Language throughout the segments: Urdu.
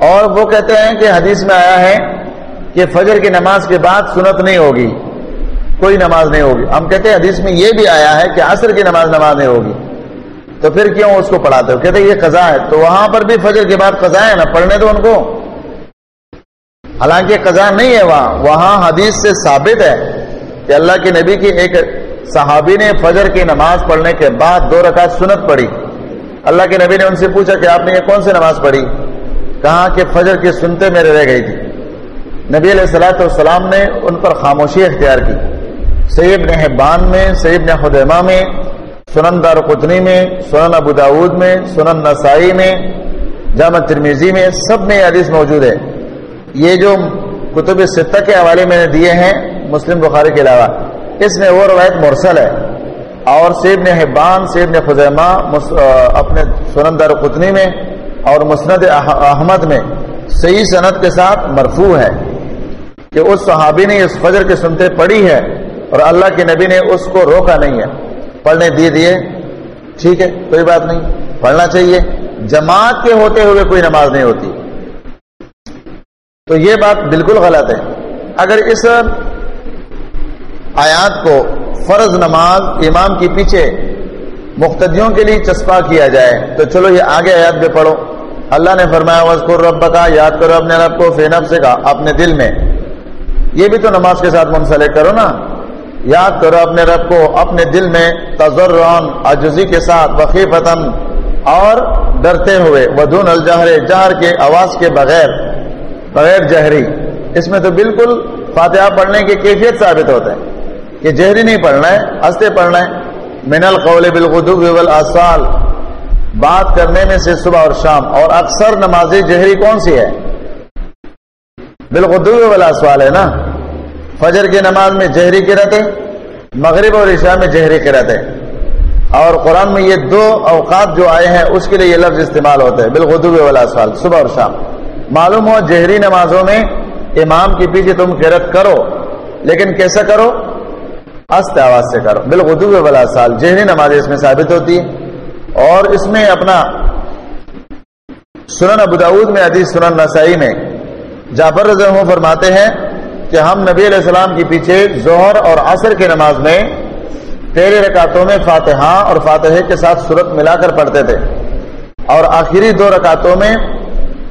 اور وہ کہتے ہیں کہ حدیث میں آیا ہے کہ فجر کی نماز کے بعد سنت نہیں ہوگی، کوئی نماز نہیں ہوگی۔ ہم کہتے ہیں حدیث میں یہ بھی آیا ہے کہ عصر کی نماز نماز نہیں ہوگی۔ تو پھر کیوں اس کو پڑھاتے ہو؟ کہتے ہیں یہ قضا ہے۔ تو وہاں پر بھی فجر کے بعد قضا ہے نا، پڑھنے دو ان کو۔ حالانکہ قضا نہیں ہے وہاں۔ وہاں حدیث سے ثابت ہے کہ اللہ کے نبی کی ایک صحابی نے فجر کی نماز پڑھنے کے بعد دو رکعت سنت پڑھی۔ اللہ کے نبی نے ان سے پوچھا کہ آپ نے یہ کون سی نماز پڑھی؟ کہا کہ فجر کی سنتے میرے رہ گئی تھی۔ نبی علیہ السلاۃ والسلام نے ان پر خاموشی اختیار کی۔ سیب نے حبان میں سیب نے خدمہ میں، سنن دار قطنی میں، سنن ابو داود میں، سنن نسائی میں، جامع ترمیزی میں سب میں حدیث موجود ہے۔ یہ جو کتب ستہ کے حوالے میں نے دیے ہیں مسلم بخاری کے علاوہ، اس میں وہ روایت مرسل ہے۔ اور سیب نے حبان سیب نے خزیمہ اپنے سنن دار قطنی میں اور مسند احمد میں صحیح صنعت کے ساتھ مرفوع ہے کہ اس صحابی نے اس فجر کے سنتے پڑھی ہے اور اللہ کے نبی نے اس کو روکا نہیں ہے۔ پڑھنے دیے دیے، ٹھیک ہے، کوئی بات نہیں۔ پڑھنا چاہیے۔ جماعت کے ہوتے ہوئے کوئی نماز نہیں ہوتی۔ تو یہ بات بالکل غلط ہے۔ اگر اس آیات کو فرض نماز امام کے پیچھے مختدیوں کے لیے چسپا کیا جائے، تو چلو یہ آگے آیات میں پڑھو۔ اللہ نے فرمایا وزقر رب کا یاد کرو اپنے رب کو فینب سے کا اپنے دل میں۔ یہ بھی تو نماز کے ساتھ منسلک کرو نا۔ یاد کرو اپنے رب کو، اپنے دل میں تجران عجزی کے ساتھ وقی فتن اور ڈرتے ہوئے۔ ودون الجہر جہر کے آواز کے بغیر بغیر جہری۔ اس میں تو بالکل فاتحہ پڑھنے کی کیفیت ثابت ہوتا ہے کہ جہری نہیں پڑھنا ہے، ہنستے پڑھنا ہے۔ من القول بالغدو والآصال۔ بات کرنے میں سے صبح اور شام، اور اکثر نماز جہری کون سی ہے؟ بالغدو والآصال ہے نا؟ فجر کی نماز میں جہری کے رہتے مغرب اور عشاء میں جہری کے رہتے اور قرآن میں یہ دو اوقات جو آئے ہیں، اس کے لیے یہ لفظ استعمال ہوتے ہیں بالغدو والآصال صبح اور شام۔ معلوم ہو جہری نمازوں میں امام کے پیچھے تم قرت کرو، لیکن کیسا کرو؟ است آواز سے کرو۔ بالغدو والا سال جہری نماز اس میں ثابت ہوتی ہے اور اس میں اپنا سنن ابوداود میں، حدیث سنن نسائی میں۔ جعفر رضی اللہ فرماتے ہیں کہ ہم نبی علیہ السلام کے پیچھے ظہر اور عصر کی نماز میں تیرے رکعتوں میں فاتحہ اور فاتحے کے ساتھ صورت ملا کر پڑھتے تھے۔ اور آخری دو رکعتوں میں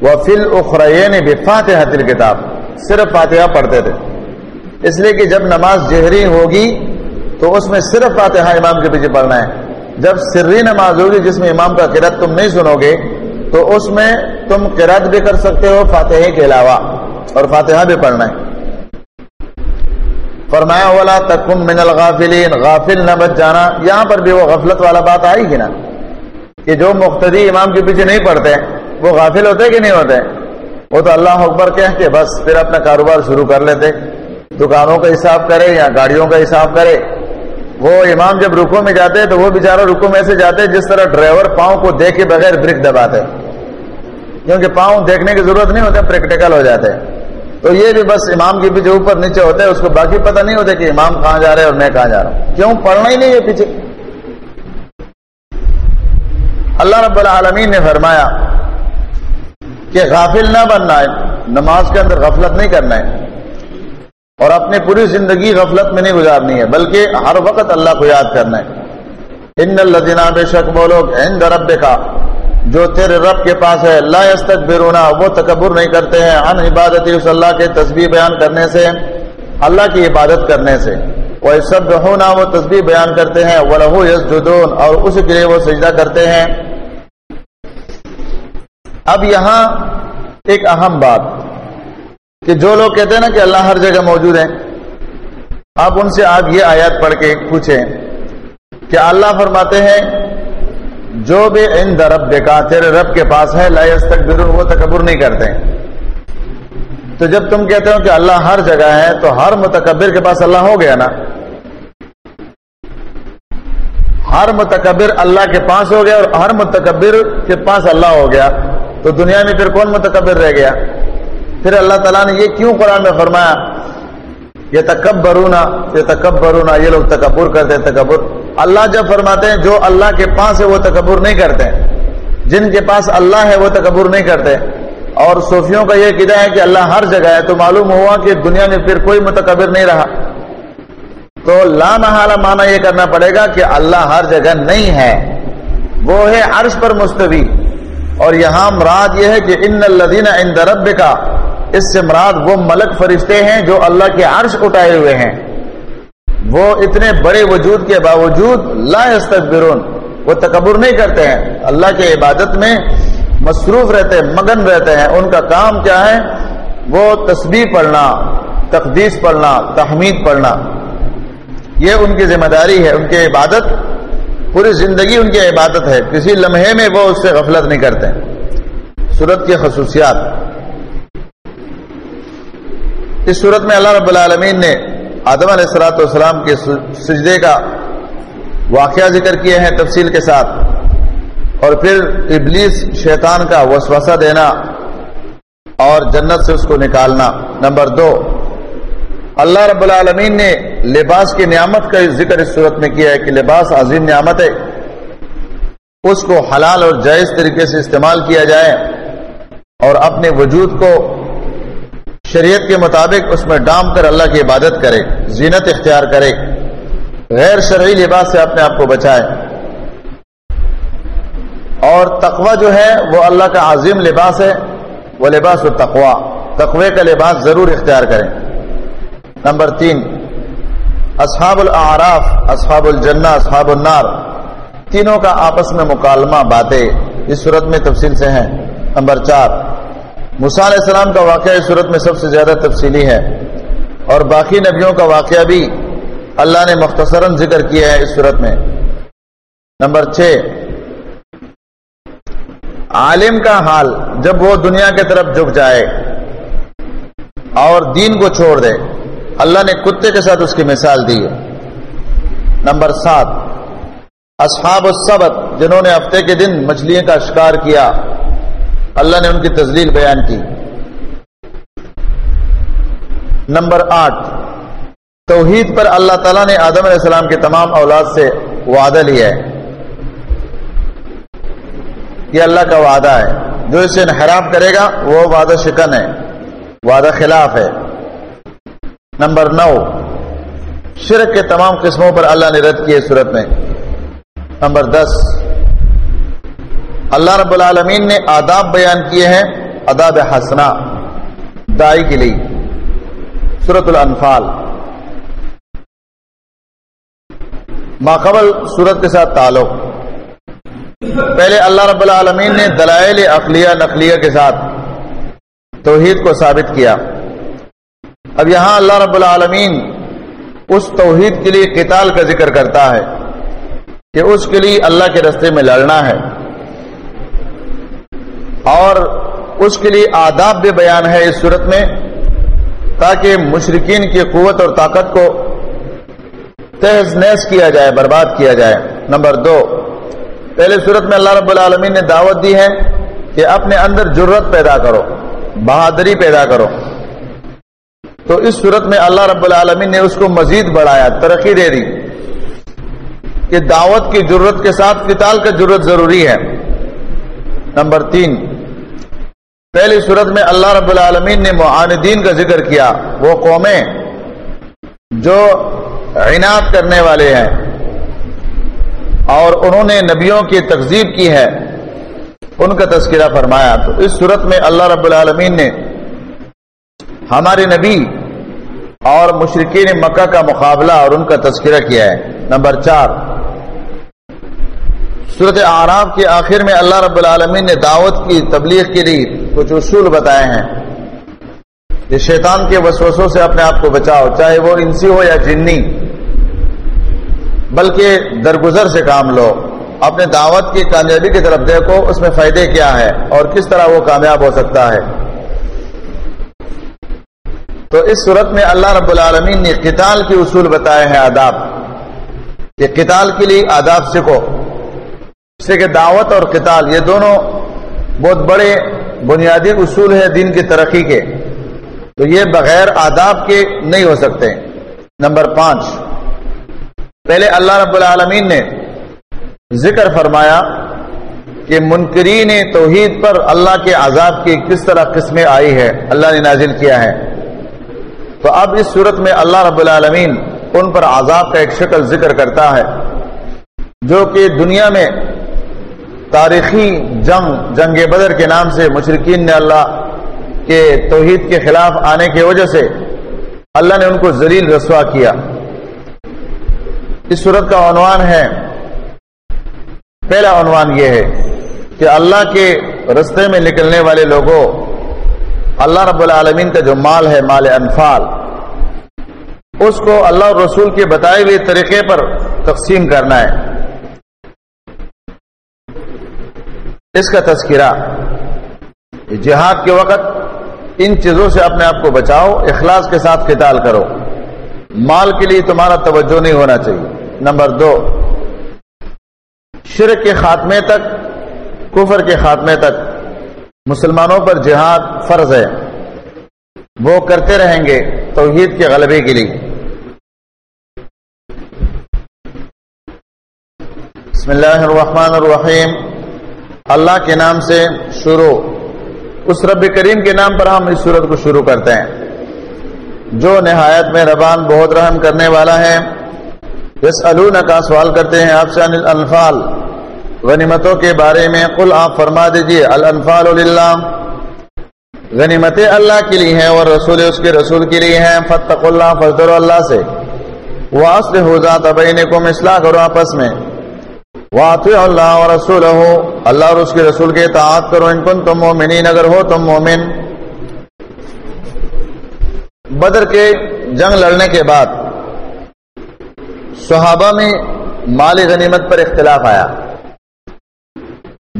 وہ فل اخرین بھی فاتحہ تل کتاب، صرف فاتحہ پڑھتے تھے۔ اس لیے کہ جب نماز جہری ہوگی تو اس میں صرف فاتحہ امام کے پیچھے پڑھنا ہے۔ جب سری نماز ہوگی جس میں امام کا قرت تم نہیں سنو گے، تو اس میں تم قرت بھی کر سکتے ہو، فاتحے کے علاوہ، اور فاتحہ بھی پڑھنا ہے۔ فرمایا والا تکم من الغافلین غافل نہ بچ جانا، یہاں پر بھی وہ غفلت والا بات آئے گی نا، کہ جو مقتدی امام کے پیچھے نہیں پڑھتے، وہ غافل ہوتے کہ نہیں ہوتے؟ وہ تو اللہ اکبر کہہ کے بس پھر اپنا کاروبار شروع کر لیتے۔ دکانوں کا حساب کرے یا گاڑیوں کا حساب کرے وہ امام جب رکو میں جاتے تو وہ بےچارا رکو میں سے جاتے جس طرح ڈرائیور پاؤں کو دیکھے بغیر بریک دباتے کیونکہ پاؤں دیکھنے کی ضرورت نہیں ہوتے، پریکٹیکل ہو جاتے تو یہ بھی بس امام کے پیچھے اوپر نیچے ہوتے اس کو باقی پتہ نہیں ہوتا کہ امام کہاں جا رہے اور میں کہاں جا رہا ہوں۔ کیوں؟ پڑھنا ہی نہیں ہے پیچھے۔ اللہ رب العالمین نے فرمایا کہ غافل نہ بننا ہے، نماز کے اندر غفلت نہیں کرنا ہے۔ اور اپنی پوری زندگی غفلت میں نہیں گزارنی ہے، بلکہ ہر وقت اللہ کو یاد کرنا ہے۔ ان الدینہ بے شک وہ لوگ عند رب کا جو تیرے رب کے پاس ہے، لا یستکبرون، وہ تکبر نہیں کرتے ہیں۔ ان عبادت اس اللہ کے تسبیح بیان کرنے سے، اللہ کی عبادت کرنے سے۔ وہ سب ہونا وہ تسبیح بیان کرتے ہیں۔ وہ لہو یسجدون، اور اس کے لیے وہ سجدہ کرتے ہیں۔ اب یہاں ایک اہم بات۔ کہ جو لوگ کہتے ہیں نا کہ اللہ ہر جگہ موجود ہے آپ ان سے آپ یہ آیات پڑھ کے پوچھیں کہ اللہ فرماتے ہیں، جو بھی ان درب دیکھا تیرے رب کے پاس ہے لائس تک وہ تکبر نہیں کرتے۔ تو جب تم کہتے ہو کہ اللہ ہر جگہ ہے، تو ہر متکبر کے پاس اللہ ہو گیا نا۔ ہر متکبر اللہ کے پاس ہو گیا اور ہر متکبر کے پاس اللہ ہو گیا۔ تو دنیا میں پھر کون متکبر رہ گیا؟ پھر اللہ تعالیٰ نے یہ کیوں قرآن میں فرمایا؟ یہ تکب برونا یہ تکب برونا یہ لوگ تکبر کرتے ہیں، تکبر۔ اللہ جب فرماتے ہیں، جو اللہ کے پاس ہے، وہ تکبر نہیں کرتے۔ جن کے پاس اللہ ہے، وہ تکبر نہیں کرتے۔ اور صوفیوں کا یہ قیدا ہے کہ اللہ ہر جگہ ہے، تو معلوم ہوا کہ دنیا میں پھر کوئی متکبر نہیں رہا۔ تو لا محالہ مانا یہ کرنا پڑے گا کہ اللہ ہر جگہ نہیں ہے۔ وہ ہے عرش پر مستوی۔ اور یہاں مراد یہ ہے کہ ان الدین ان درب کا اس سے مراد وہ ملک فرشتے ہیں جو اللہ کے عرش اٹھائے ہوئے ہیں۔ وہ اتنے بڑے وجود کے باوجود لا استقبرون وہ تکبر نہیں کرتے ہیں۔ اللہ کے عبادت میں مصروف رہتے ہیں، مگن رہتے ہیں۔ ان کا کام کیا ہے؟ وہ تسبیح پڑھنا، تقدیس پڑھنا، تحمید پڑھنا۔ یہ ان کی ذمہ داری ہے، ان کی عبادت۔ پوری زندگی ان کی عبادت ہے۔ کسی لمحے میں وہ اس سے غفلت نہیں کرتے۔ صورت کی خصوصیات۔ اس صورت میں اللہ رب العالمین نے آدم علیہ السلاۃ والسلام کے سجدے کا واقعہ ذکر کیے ہیں تفصیل کے ساتھ۔ اور پھر ابلیس شیطان کا وسوسہ دینا اور جنت سے اس کو نکالنا۔ نمبر دو، اللہ رب العالمین نے لباس کی نعمت کا ذکر اس صورت میں کیا ہے کہ لباس عظیم نعمت ہے۔ اس کو حلال اور جائز طریقے سے استعمال کیا جائے اور اپنے وجود کو شریعت کے مطابق اس میں ڈام کر اللہ کی عبادت کرے، زینت اختیار کرے۔ غیر شرعی لباس سے اپنے آپ کو بچائے۔ اور تقوی جو ہے، وہ اللہ کا عظیم لباس ہے، وہ لباس و تقوا تقوی کا لباس ضرور اختیار کریں۔ نمبر تین، اصحاب الاعراف، اصحاب الجنہ، اصحاب النار۔ تینوں کا آپس میں مکالمہ، باتیں۔ اس صورت میں تفصیل سے ہیں۔ نمبر چار علیہ السلام کا واقعہ اس صورت میں سب سے زیادہ تفصیلی ہے اور باقی نبیوں کا واقعہ بھی اللہ نے مختصراً ذکر کیا ہے اس صورت میں۔ نمبر چھ۔ عالم کا حال، جب وہ دنیا کی طرف جھک جائے اور دین کو چھوڑ دے، اللہ نے کتے کے ساتھ اس کی مثال دی ہے۔ نمبر سات۔ اصحاب السبت، جنہوں نے ہفتے کے دن مچھلیوں کا شکار کیا اللہ نے ان کی تزلیل بیان کی۔ نمبر آٹھ، توحید پر اللہ تعالیٰ نے آدم علیہ السلام کے تمام اولاد سے وعدہ لیا ہے۔ یہ اللہ کا وعدہ ہے۔ جو اسے انحراف کرے گا، وہ وعدہ شکن ہے، وعدہ خلاف ہے۔ نمبر نو، شرک کے تمام قسموں پر اللہ نے رد کیے صورت میں۔ نمبر دس اللہ رب العالمین نے آداب بیان کیے ہیں اداب حسنا دائی کے لیے۔ سورت الانفال۔ ماقبل صورت کے ساتھ تعلق۔ پہلے اللہ رب العالمین نے دلائل اقلیہ، نقلیہ کے ساتھ توحید کو ثابت کیا۔ اب یہاں اللہ رب العالمین اس توحید کے لیے قتال کا ذکر کرتا ہے کہ اس کے لیے اللہ کے رستے میں لڑنا ہے۔ اور اس کے لیے آداب بھی بیان ہے اس صورت میں، تاکہ مشرقین کی قوت اور طاقت کو تہز نیس کیا جائے، برباد کیا جائے۔ نمبر دو، پہلے صورت میں اللہ رب العالمین نے دعوت دی ہے کہ اپنے اندر جرت پیدا کرو، بہادری پیدا کرو۔ تو اس صورت میں اللہ رب العالمین نے اس کو مزید بڑھایا، ترقی دے دی کہ دعوت کی ضرورت کے ساتھ کتال کا ضرورت ضروری ہے۔ نمبر تین پہلی صورت میں اللہ رب العالمین نے معاندین کا ذکر کیا، وہ قومیں جو عناد کرنے والے ہیں۔ اور انہوں نے نبیوں کی تقزیب کی ہے۔ ان کا تذکرہ فرمایا۔ تو اس صورت میں اللہ رب العالمین نے ہمارے نبی اور مشرقین مکہ کا مقابلہ اور ان کا تذکرہ کیا ہے۔ نمبر چار۔ صورت آرام کے آخر میں اللہ رب العالمین نے دعوت کی، تبلیغ کے لیے کچھ اصول بتائے ہیں کہ شیطان کے وسوسوں سے اپنے آپ کو بچاؤ، چاہے وہ انسی ہو یا جنی، بلکہ درگزر سے کام لو۔ اپنے دعوت کی کامیابی کی طرف دیکھو، اس میں فائدے کیا ہے اور کس طرح وہ کامیاب ہو سکتا ہے۔ تو اس صورت میں اللہ رب العالمین نے قتال کے اصول بتائے ہیں آداب، کہ قتال کے لیے آداب سیکھو۔ سے کہ دعوت اور قتال، یہ دونوں بہت بڑے بنیادی اصول ہیں دین کی ترقی کے۔ تو یہ بغیر آداب کے نہیں ہو سکتے۔ نمبر پانچ۔ پہلے اللہ رب العالمین نے ذکر فرمایا کہ منکرین توحید پر اللہ کے عذاب کی کس طرح قسمیں آئی ہے۔ اللہ نے نازل کیا ہے۔ تو اب اس صورت میں اللہ رب العالمین ان پر عذاب کا ایک شکل ذکر کرتا ہے جو کہ دنیا میں تاریخی جنگ جنگ بدر کے نام سے مشرقین نے اللہ کے توحید کے خلاف آنے کی وجہ سے اللہ نے ان کو زلیل رسوا کیا۔ اس صورت کا عنوان ہے۔ پہلا عنوان یہ ہے کہ اللہ کے رستے میں نکلنے والے لوگوں، اللہ رب العالمین کا جو مال ہے، مال انفال، اس کو اللہ رسول کے بتائے ہوئے طریقے پر تقسیم کرنا ہے۔ اس کا تذکرہ جہاد کے وقت ان چیزوں سے اپنے آپ کو بچاؤ، اخلاص کے ساتھ قتال کرو۔ مال کے لیے تمہارا توجہ نہیں ہونا چاہیے۔ نمبر دو، شرک کے خاتمے تک، کفر کے خاتمے تک۔ مسلمانوں پر جہاد فرض ہے۔ وہ کرتے رہیں گے توحید کے غلبے کے لیے۔ بسم اللہ الرحمن الرحیم۔ اللہ کے نام سے شروع، اس رب کریم کے نام پر ہم اس صورت کو شروع کرتے ہیں۔ جو نہایت میں ربان بہت رحم کرنے والا ہے۔ یس کا سوال کرتے ہیں آپ سے الانفال، غنیمتوں کے بارے میں۔ قل، آپ فرما دیجیے، الانفال للہ۔ غنیمتیں اللہ کے لیے ہیں اور رسول اس کے رسول کے لیے ہیں فتق اللہ فضر اللہ سے۔ واسل ہو جاتا بہن کو مسئلہ کرو آپس میں۔ واطع اللہ اور رسول اللہ اور اس کے رسول کے اطاعت کرو۔ ان کن تم مومنین، اگر ہو تم مومن۔ بدر کے جنگ لڑنے کے بعد صحابہ میں مال غنیمت پر اختلاف آیا۔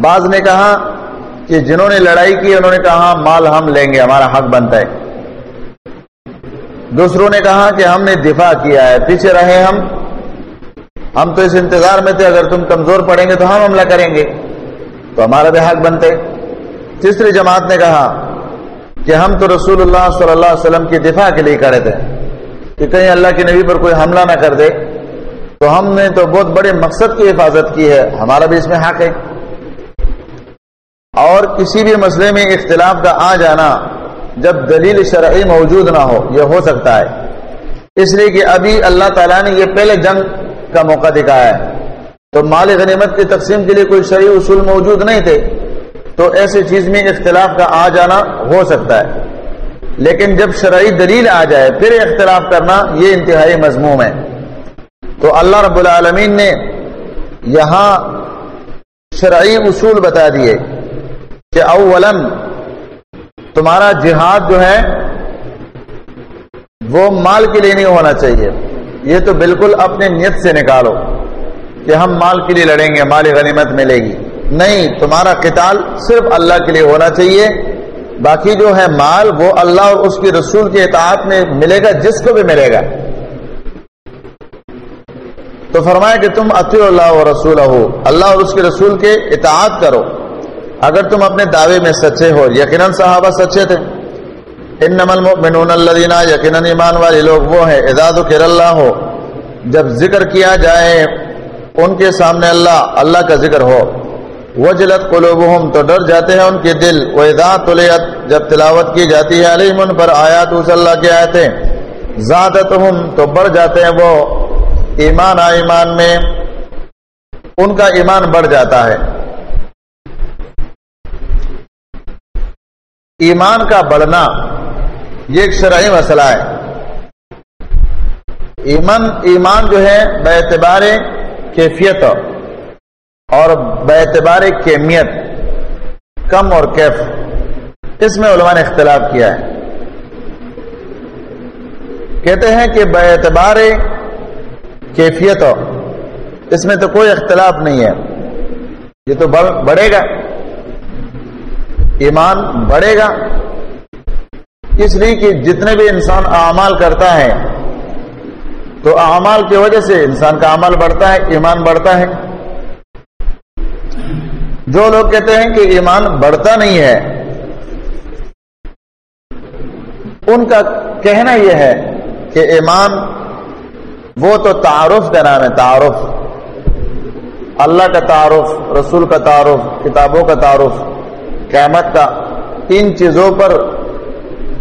بعض نے کہا کہ جنہوں نے لڑائی کی، انہوں نے کہا مال ہم لیں گے، ہمارا حق بنتا ہے۔ دوسروں نے کہا کہ ہم نے دفاع کیا ہے، پیچھے رہے ہم۔ ہم تو اس انتظار میں تھے، اگر تم کمزور پڑیں گے تو ہم حملہ کریں گے۔ تو ہمارا بھی حق بنتے۔ تیسری جماعت نے کہا کہ ہم تو رسول اللہ صلی اللہ علیہ وسلم کی دفاع کے لیے کرے تھے، کہ کہیں اللہ کے نبی پر کوئی حملہ نہ کر دے۔ تو ہم نے تو بہت بڑے مقصد کی حفاظت کی ہے، ہمارا بھی اس میں حق ہے۔ اور کسی بھی مسئلے میں اختلاف کا آ جانا جب دلیل شرعی موجود نہ ہو، یہ ہو سکتا ہے۔ اس لیے کہ ابھی اللہ تعالیٰ نے یہ پہلے جنگ کا موقع دکھایا ہے۔ تو مال غنیمت کی تقسیم کے لیے کوئی شرعی اصول موجود نہیں تھے۔ تو ایسی چیز میں اختلاف کا آ جانا ہو سکتا ہے۔ لیکن جب شرعی دلیل آ جائے، پھر اختلاف کرنا یہ انتہائی مضموم ہے۔ تو اللہ رب العالمین نے یہاں شرعی اصول بتا دیے کہ اولا تمہارا جہاد جو ہے، وہ مال کے لیے نہیں ہونا چاہیے۔ یہ تو بالکل اپنے نیت سے نکالو کہ ہم مال کے لیے لڑیں گے، مال غنیمت ملے گی۔ نہیں، تمہارا قتال صرف اللہ کے لیے ہونا چاہیے۔ باقی جو ہے مال، وہ اللہ اور اس کی رسول کے اطاعت میں ملے گا، جس کو بھی ملے گا۔ تو فرمایا کہ تم اطی اللہ و رسول ہو اللہ اور اس کے رسول کے اطاعت کرو۔ اگر تم اپنے دعوے میں سچے ہو، یقیناً صحابہ سچے تھے۔ ان نمل المؤمنون الذین یقیناً ایمان والے لوگ وہ ہیں اعداد کر اللہ ہو جب ذکر کیا جائے، ان کے سامنے اللہ اللہ کا ذکر ہو، وجلت قلوبہم، تو ڈر جاتے ہیں ان کے دل وہ ادا تلیت جب تلاوت کی جاتی ہے علیہم، ان پر آیات اس اللہ کی آیتیں زیادتہم تو بڑھ جاتے ہیں وہ، ایمان آ ایمان میں، ان کا ایمان بڑھ جاتا ہے۔ ایمان کا بڑھنا یہ ایک شرعی مسئلہ ہے۔ ایمان ایمان جو ہے، بے اعتبار کیفیت اور بے اعتبار کیمیت، کم اور کیف۔ اس میں علماء نے اختلاف کیا ہے۔ کہتے ہیں کہ بے اعتبار کیفیت، اس میں تو کوئی اختلاف نہیں ہے۔ یہ تو بڑھے گا۔ ایمان بڑھے گا۔ اس لیے کہ جتنے بھی انسان اعمال کرتا ہے، تو اعمال کی وجہ سے انسان کا عمل بڑھتا ہے، ایمان بڑھتا ہے۔ جو لوگ کہتے ہیں کہ ایمان بڑھتا نہیں ہے، ان کا کہنا یہ ہے کہ ایمان وہ تو تعارف کا نام ہے، تعارف۔ اللہ کا تعارف، رسول کا تعارف، کتابوں کا تعارف، قیامت کا، ان چیزوں پر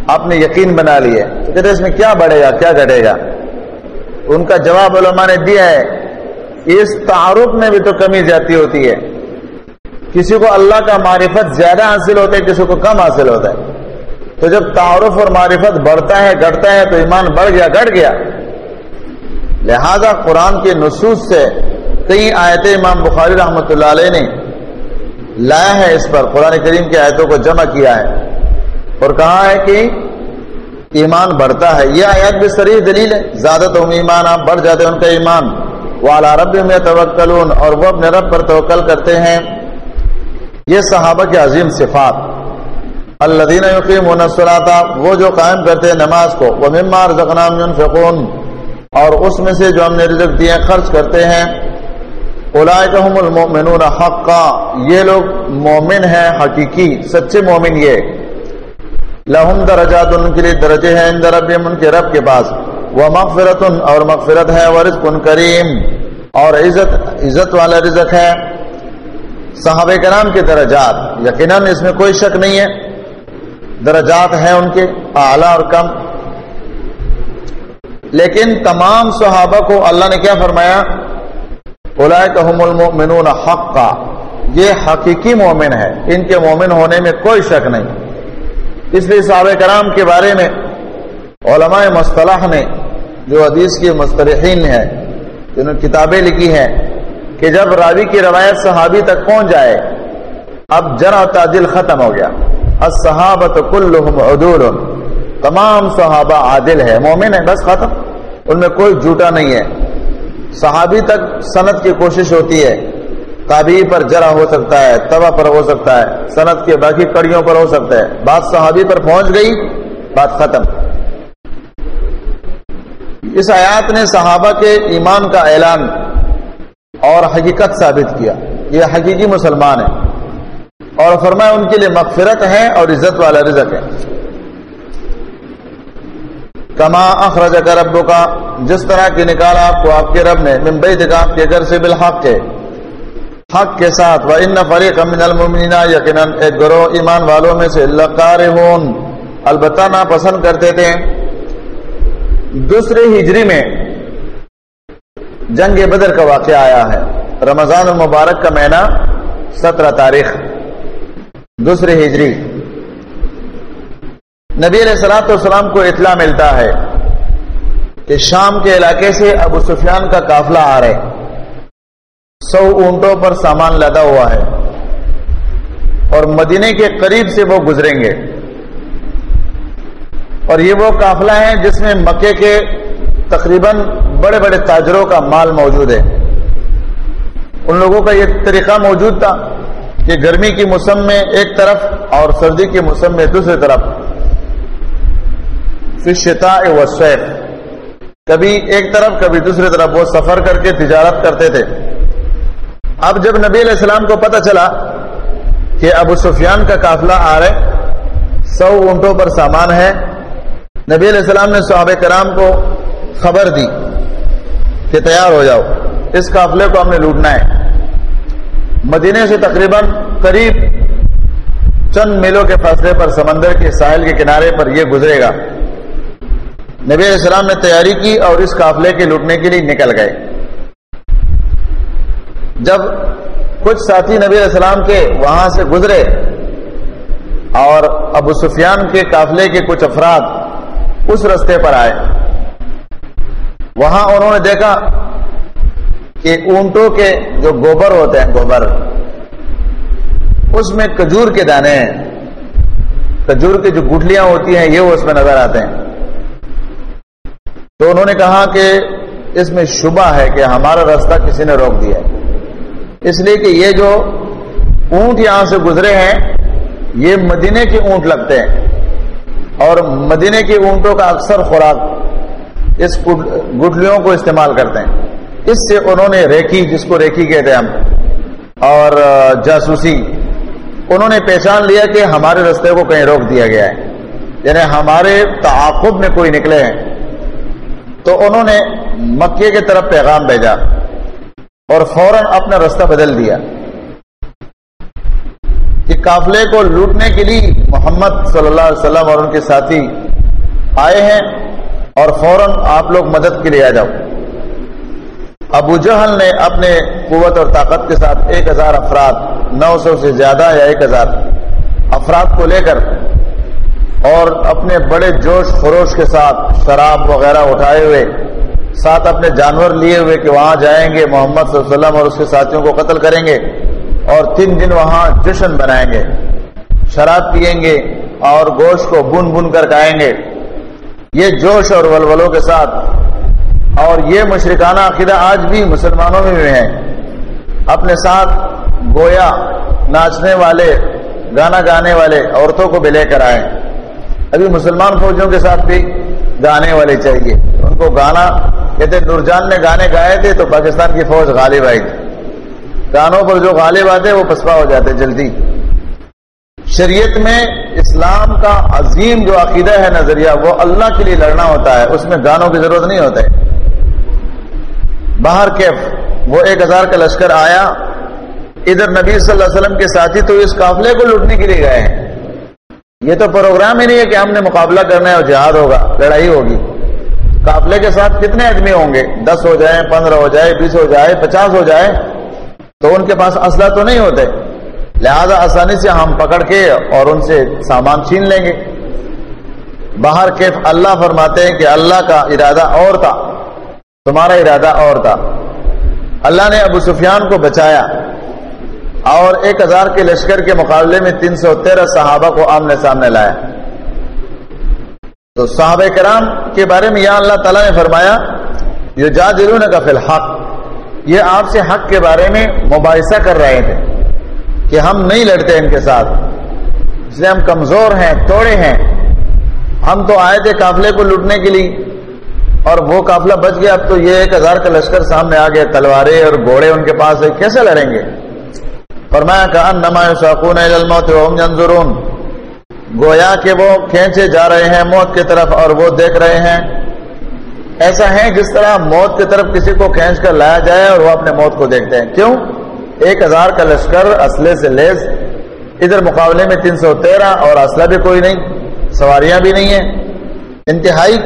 آپ نے یقین بنا لیے تو کہتے اس میں کیا بڑھے گا، کیا گھٹے گا؟ ان کا جواب علماء نے دیا ہے، اس تعارف میں بھی تو کمی جاتی ہوتی ہے۔ کسی کو اللہ کا معرفت زیادہ حاصل ہوتا ہے، کسی کو کم حاصل ہوتا ہے۔ تو جب تعارف اور معرفت بڑھتا ہے، گھٹتا ہے، تو ایمان بڑھ گیا، گھٹ گیا۔ لہذا قرآن کے نصوص سے کئی آیتیں امام بخاری رحمۃ اللہ علیہ نے لایا ہے اس پر۔ قرآن کریم کی آیتوں کو جمع کیا ہے۔ اور کہا ہے کہ ایمان بڑھتا ہے۔ یہ آیت بھی سریح دلیل ہے۔ زیادہ تو ایمان آپ بڑھ جاتے ہیں ان کا ایمان۔ وہ رب میں توکلون اور وہ اپنے رب پر توکل کرتے ہیں۔ یہ صحابہ کے عظیم صفات۔ اللہ دین یقین وہ جو قائم کرتے ہیں نماز کو۔ وہ ممار زخنام فکون اور اس میں سے جو ہم نے رزق دیے خرچ کرتے ہیں۔ اولائکہم المؤمنون حقا۔ یہ لوگ مومن ہیں، حقیقی، سچے مومن یہ۔ لہم درجات ان کے لیے درجے ہیں اندر رب ان کے رب کے پاس۔ وہ مغفرت اور مغفرت ہے ورزق کریم۔ اور عزت عزت والا رزق ہے۔ صحابہ کرام کے درجات، یقیناً اس میں کوئی شک نہیں ہے۔ درجات ہیں ان کے، اعلیٰ اور کم۔ لیکن تمام صحابہ کو اللہ نے کیا فرمایا؟ المؤمنون حق کا یہ حقیقی مومن ہے۔ ان کے مومن ہونے میں کوئی شک نہیں۔ اس لیے صحابہ کرام کے بارے میں علماء مصطلح نے جو حدیث کی مصطلحین ہے جنہوں نے کتابیں لکھی ہیں کہ جب راوی کی روایت صحابی تک پہنچ جائے، اب جرا تعدل ختم ہو گیا۔ الصحابت کلہم عدول۔ تمام صحابہ عادل ہے مومن ہے بس ختم۔ ان میں کوئی جھوٹا نہیں ہے۔ صحابی تک صنعت کی کوشش ہوتی ہے۔ تابعی پر جرا ہو سکتا ہے توا پر ہو سکتا ہے، صنعت کے باقی کڑیوں پر ہو سکتا ہے۔ بات صحابی پر پہنچ گئی، بات ختم۔ اس آیات نے صحابہ کے ایمان کا اعلان اور حقیقت ثابت کیا۔ یہ حقیقی مسلمان ہے اور فرمایا ان کے لیے مغفرت ہے اور عزت والا رزق ہے۔ کما اخرج کا کا جس طرح کی نکالا آپ کو، آپ کے رب نے ممبئی دکان کے گھر سے بالحق کے حق کے ساتھ وہ ان فریق من المؤمنین یقیناً ایک گروہ ایمان والوں میں سے لقارہون البتہ نہ پسند کرتے تھے۔ دوسری ہجری میں جنگ بدر کا واقعہ آیا ہے۔ رمضان المبارک کا مہینہ سترہ تاریخ۔ دوسری ہجری۔ نبی علیہ السلام والسلام کو اطلاع ملتا ہے کہ شام کے علاقے سے ابو سفیان کا قافلہ آ رہے۔ سو اونٹوں پر سامان لدا ہوا ہے اور مدینے کے قریب سے وہ گزریں گے۔ اور یہ وہ قافلہ ہے جس میں مکے کے تقریباً بڑے بڑے تاجروں کا مال موجود ہے۔ ان لوگوں کا یہ طریقہ موجود تھا کہ گرمی کی موسم میں ایک طرف اور سردی کے موسم میں دوسری طرف۔ شتا و سیف کبھی ایک طرف، کبھی دوسری طرف۔ وہ سفر کر کے تجارت کرتے تھے۔ اب جب نبی علیہ السلام کو پتہ چلا کہ ابو سفیان کا قافلہ آ رہے سو اونٹوں پر سامان ہے، نبی علیہ السلام نے صحابہ کرام کو خبر دی کہ تیار ہو جاؤ، اس قافلے کو ہم نے لوٹنا ہے۔ مدینے سے تقریباً قریب چند میلوں کے فاصلے پر سمندر کے ساحل کے کنارے پر یہ گزرے گا۔ نبی علیہ السلام نے تیاری کی اور اس قافلے کے لوٹنے کے لیے نکل گئے۔ جب کچھ ساتھی نبی علیہ السلام کے وہاں سے گزرے اور ابو سفیان کے قافلے کے کچھ افراد اس رستے پر آئے، وہاں انہوں نے دیکھا کہ اونٹوں کے جو گوبر ہوتے ہیں، گوبر، اس میں کجور کے دانے ہیں۔ کجور کی جو گٹلیاں ہوتی ہیں، یہ وہ اس میں نظر آتے ہیں۔ تو انہوں نے کہا کہ اس میں شبہ ہے کہ ہمارا راستہ کسی نے روک دیا ہے۔ اس لیے کہ یہ جو اونٹ یہاں سے گزرے ہیں، یہ مدینے کے اونٹ لگتے ہیں۔ اور مدینے کے اونٹوں کا اکثر خوراک اس گٹلیوں کو استعمال کرتے ہیں۔ اس سے انہوں نے ریکی، جس کو ریکی کہتے ہیں ہم، اور جاسوسی، انہوں نے پہچان لیا کہ ہمارے رستے کو کہیں روک دیا گیا ہے۔ یعنی ہمارے تعاقب میں کوئی نکلے ہیں۔ تو انہوں نے مکے کی طرف پیغام بھیجا۔ اور فوراً اپنا رستہ بدل دیا کہ قافلے کو لوٹنے کے لیے محمد صلی اللہ علیہ وسلم اور ان کے ساتھی آئے ہیں اور فوراً آپ لوگ مدد کے لیے آ جاؤ۔ ابو جہل نے اپنے قوت اور طاقت کے ساتھ ایک ہزار افراد، نو سو سے زیادہ یا ایک ہزار افراد کو لے کر اور اپنے بڑے جوش خروش کے ساتھ شراب وغیرہ اٹھائے ہوئے ساتھ اپنے جانور لیے ہوئے کہ وہاں جائیں گے، محمد صلی اللہ علیہ وسلم اور اس کے ساتھیوں کو قتل کریں گے اور تین دن وہاں جشن بنائیں گے، شراب پیئیں گے اور گوشت کو بن بن کر کھائیں گے۔ یہ جوش اور ولولوں کے ساتھ۔ اور یہ مشرکانہ عقیدہ آج بھی مسلمانوں میں بھی ہے۔ اپنے ساتھ گویا ناچنے والے، گانا گانے والے عورتوں کو بھی لے کر آئے ابھی مسلمان فوجیوں کے ساتھ بھی گانے والے چاہیے۔ ان کو گانا کہتے نورجان نے گانے گائے تھے تو پاکستان کی فوج غالب آئی تھی۔ گانوں پر جو غالب آتے وہ پسپا ہو جاتے جلدی۔ شریعت میں اسلام کا عظیم جو عقیدہ ہے نظریہ، وہ اللہ کے لیے لڑنا ہوتا ہے، اس میں گانوں کی ضرورت نہیں ہوتے۔ باہر کیف، وہ ایک ہزار کا لشکر آیا۔ ادھر نبی صلی اللہ علیہ وسلم کے ساتھی تو اس قافلے کو لوٹنے کے لیے گئے ہیں۔ یہ تو پروگرام ہی نہیں ہے کہ ہم نے مقابلہ کرنا ہے اور جہاد ہوگا، لڑائی ہوگی۔ قافلے کے ساتھ کتنے آدمی ہوں گے؟ دس ہو جائے پندرہ ہو جائے بیس ہو جائے پچاس ہو جائے تو ان کے پاس اسلحہ تو نہیں ہوتے۔ لہذا آسانی سے ہم پکڑ کے اور ان سے سامان چھین لیں گے۔ باہر کے اللہ فرماتے ہیں کہ اللہ کا ارادہ اور تھا۔ تمہارا ارادہ اور تھا۔ اللہ نے ابو سفیان کو بچایا۔ اور ایک ہزار کے لشکر کے مقابلے میں تین سو تیرہ صحابہ کو آمنے سامنے لایا۔ تو صحابہ کرام کے بارے میں یہاں اللہ تعالیٰ نے فرمایا یہ جا کا فی الحق۔ یہ آپ سے حق کے بارے میں مباحثہ کر رہے تھے کہ ہم نہیں لڑتے ان کے ساتھ۔ اس لیے ہم کمزور ہیں، توڑے ہیں۔ ہم تو آئے تھے قافلے کو لوٹنے کے لیے اور وہ قافلہ بچ گیا۔ اب تو یہ ایک ہزار کا لشکر سامنے آ گیا تلوارے اور گھوڑے ان کے پاس ہے کیسے لڑیں گے؟ فرمایا کہا نما شاقون گویا کہ وہ کھینچے جا رہے ہیں موت کی طرف اور وہ دیکھ رہے ہیں۔ ایسا ہے جس طرح موت کی طرف کسی کو کھینچ کر لایا جائے اور وہ اپنے موت کو دیکھتے ہیں۔ کیوں؟ ایک ہزار کا لشکر اسلحے سے لیس ادھر مقابلے میں تین سو تیرہ اور اسلحہ بھی کوئی نہیں، سواریاں بھی نہیں ہیں۔ انتہائی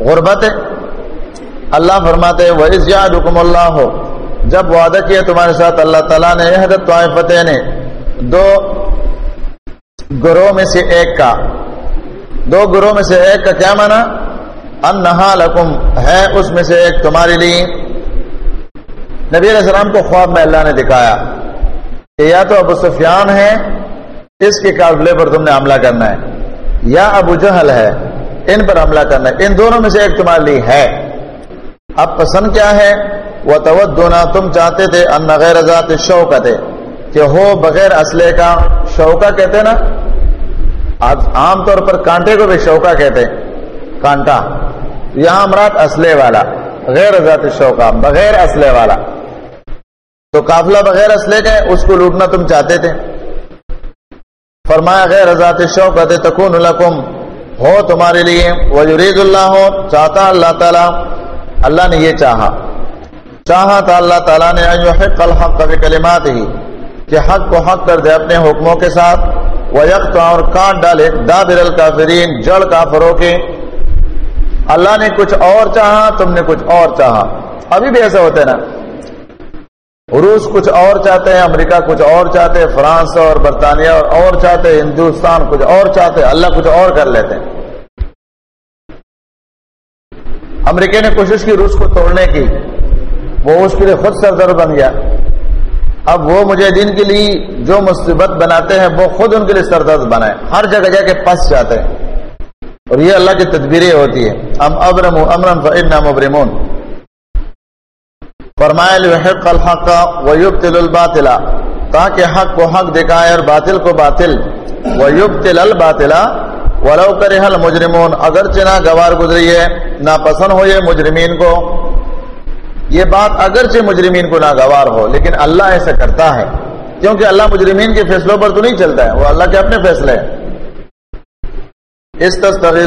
غربت ہے۔ اللہ فرماتے وہ یاد حکم اللہ ہو جب وعدہ کیا تمہارے ساتھ اللہ تعالیٰ نے حضرت فتح نے دو گروہ میں سے ایک کا۔ دو گروہ میں سے ایک کا کیا مانا ان نہا لکم، ہے اس میں سے ایک تمہارے لیے۔ نبی علیہ السلام کو خواب میں اللہ نے دکھایا کہ یا تو ابو سفیان ہے، اس کے قابلے پر تم نے حملہ کرنا ہے، یا ابو جہل ہے، ان پر حملہ کرنا ہے۔ ان دونوں میں سے ایک تمہارے لیے ہے۔ اب پسند کیا ہے؟ وہ تونا تم چاہتے تھے، ان غیر ذات شوکت کہ ہو بغیر اسلحے کا، شوکا کہتے نا؟ عام طور پر کانٹے کو بھی شوکا کہتے کانٹا۔ یہاں مراد اسلحے والا، غیر ذات شوکا، بغیر اسلحے والا۔ تو قافلہ بغیر اسلحے کا اس کو لوٹنا تم چاہتے تھے؟ فرمایا، غیر ذات شوکت تکون لکم۔ ہو تمہارے لیے وجرید اللہ ہو چاہتا اللہ تعالی۔ اللہ نے یہ چاہا۔ چاہا تھا اللہ تعالیٰ نے حق الحق کلمات ہی کہ حق کو حق کر دے اپنے حکموں کے ساتھ۔ ویقت اور کاٹ ڈالے دابر الکافرین، جڑ کافروں کے۔ اللہ نے کچھ اور چاہا، تم نے کچھ اور چاہا۔ ابھی بھی ایسا ہوتا ہے نا۔ روس کچھ اور چاہتے ہیں، امریکہ کچھ اور چاہتے ہیں، فرانس اور برطانیہ اور اور چاہتے ہیں، ہندوستان کچھ اور چاہتے ہیں، اللہ کچھ اور کر لیتے ہیں۔ امریکہ نے کوشش کی روس کو توڑنے کی۔ وہ اس کے لیے خود سردر بن گیا۔ اب وہ مجاہدین کے لیے جو مصیبت بناتے ہیں، وہ خود ان کے لیے سردرد بنائے۔ ہر جگہ جا کے پس جاتے ہیں۔ اور یہ اللہ کی تدبیریں ہوتی ہے ام ابرم امرم فإنا مبرمون۔ فرمایا حق الحق ويبطل الباطل۔ تاکہ حق کو حق دکھائے اور باطل کو باطل۔ ويبطل الباطل۔ ولو کرہ المجرمون۔ اگرچہ نہ گوار گزری ہے نہ پسند ہو یہ مجرمین کو۔ یہ بات اگرچہ مجرمین کو ناگوار ہو، لیکن اللہ ایسا کرتا ہے۔ کیونکہ اللہ مجرمین کے فیصلوں پر تو نہیں چلتا ہے، وہ اللہ کے اپنے فیصلے ہیں۔ اس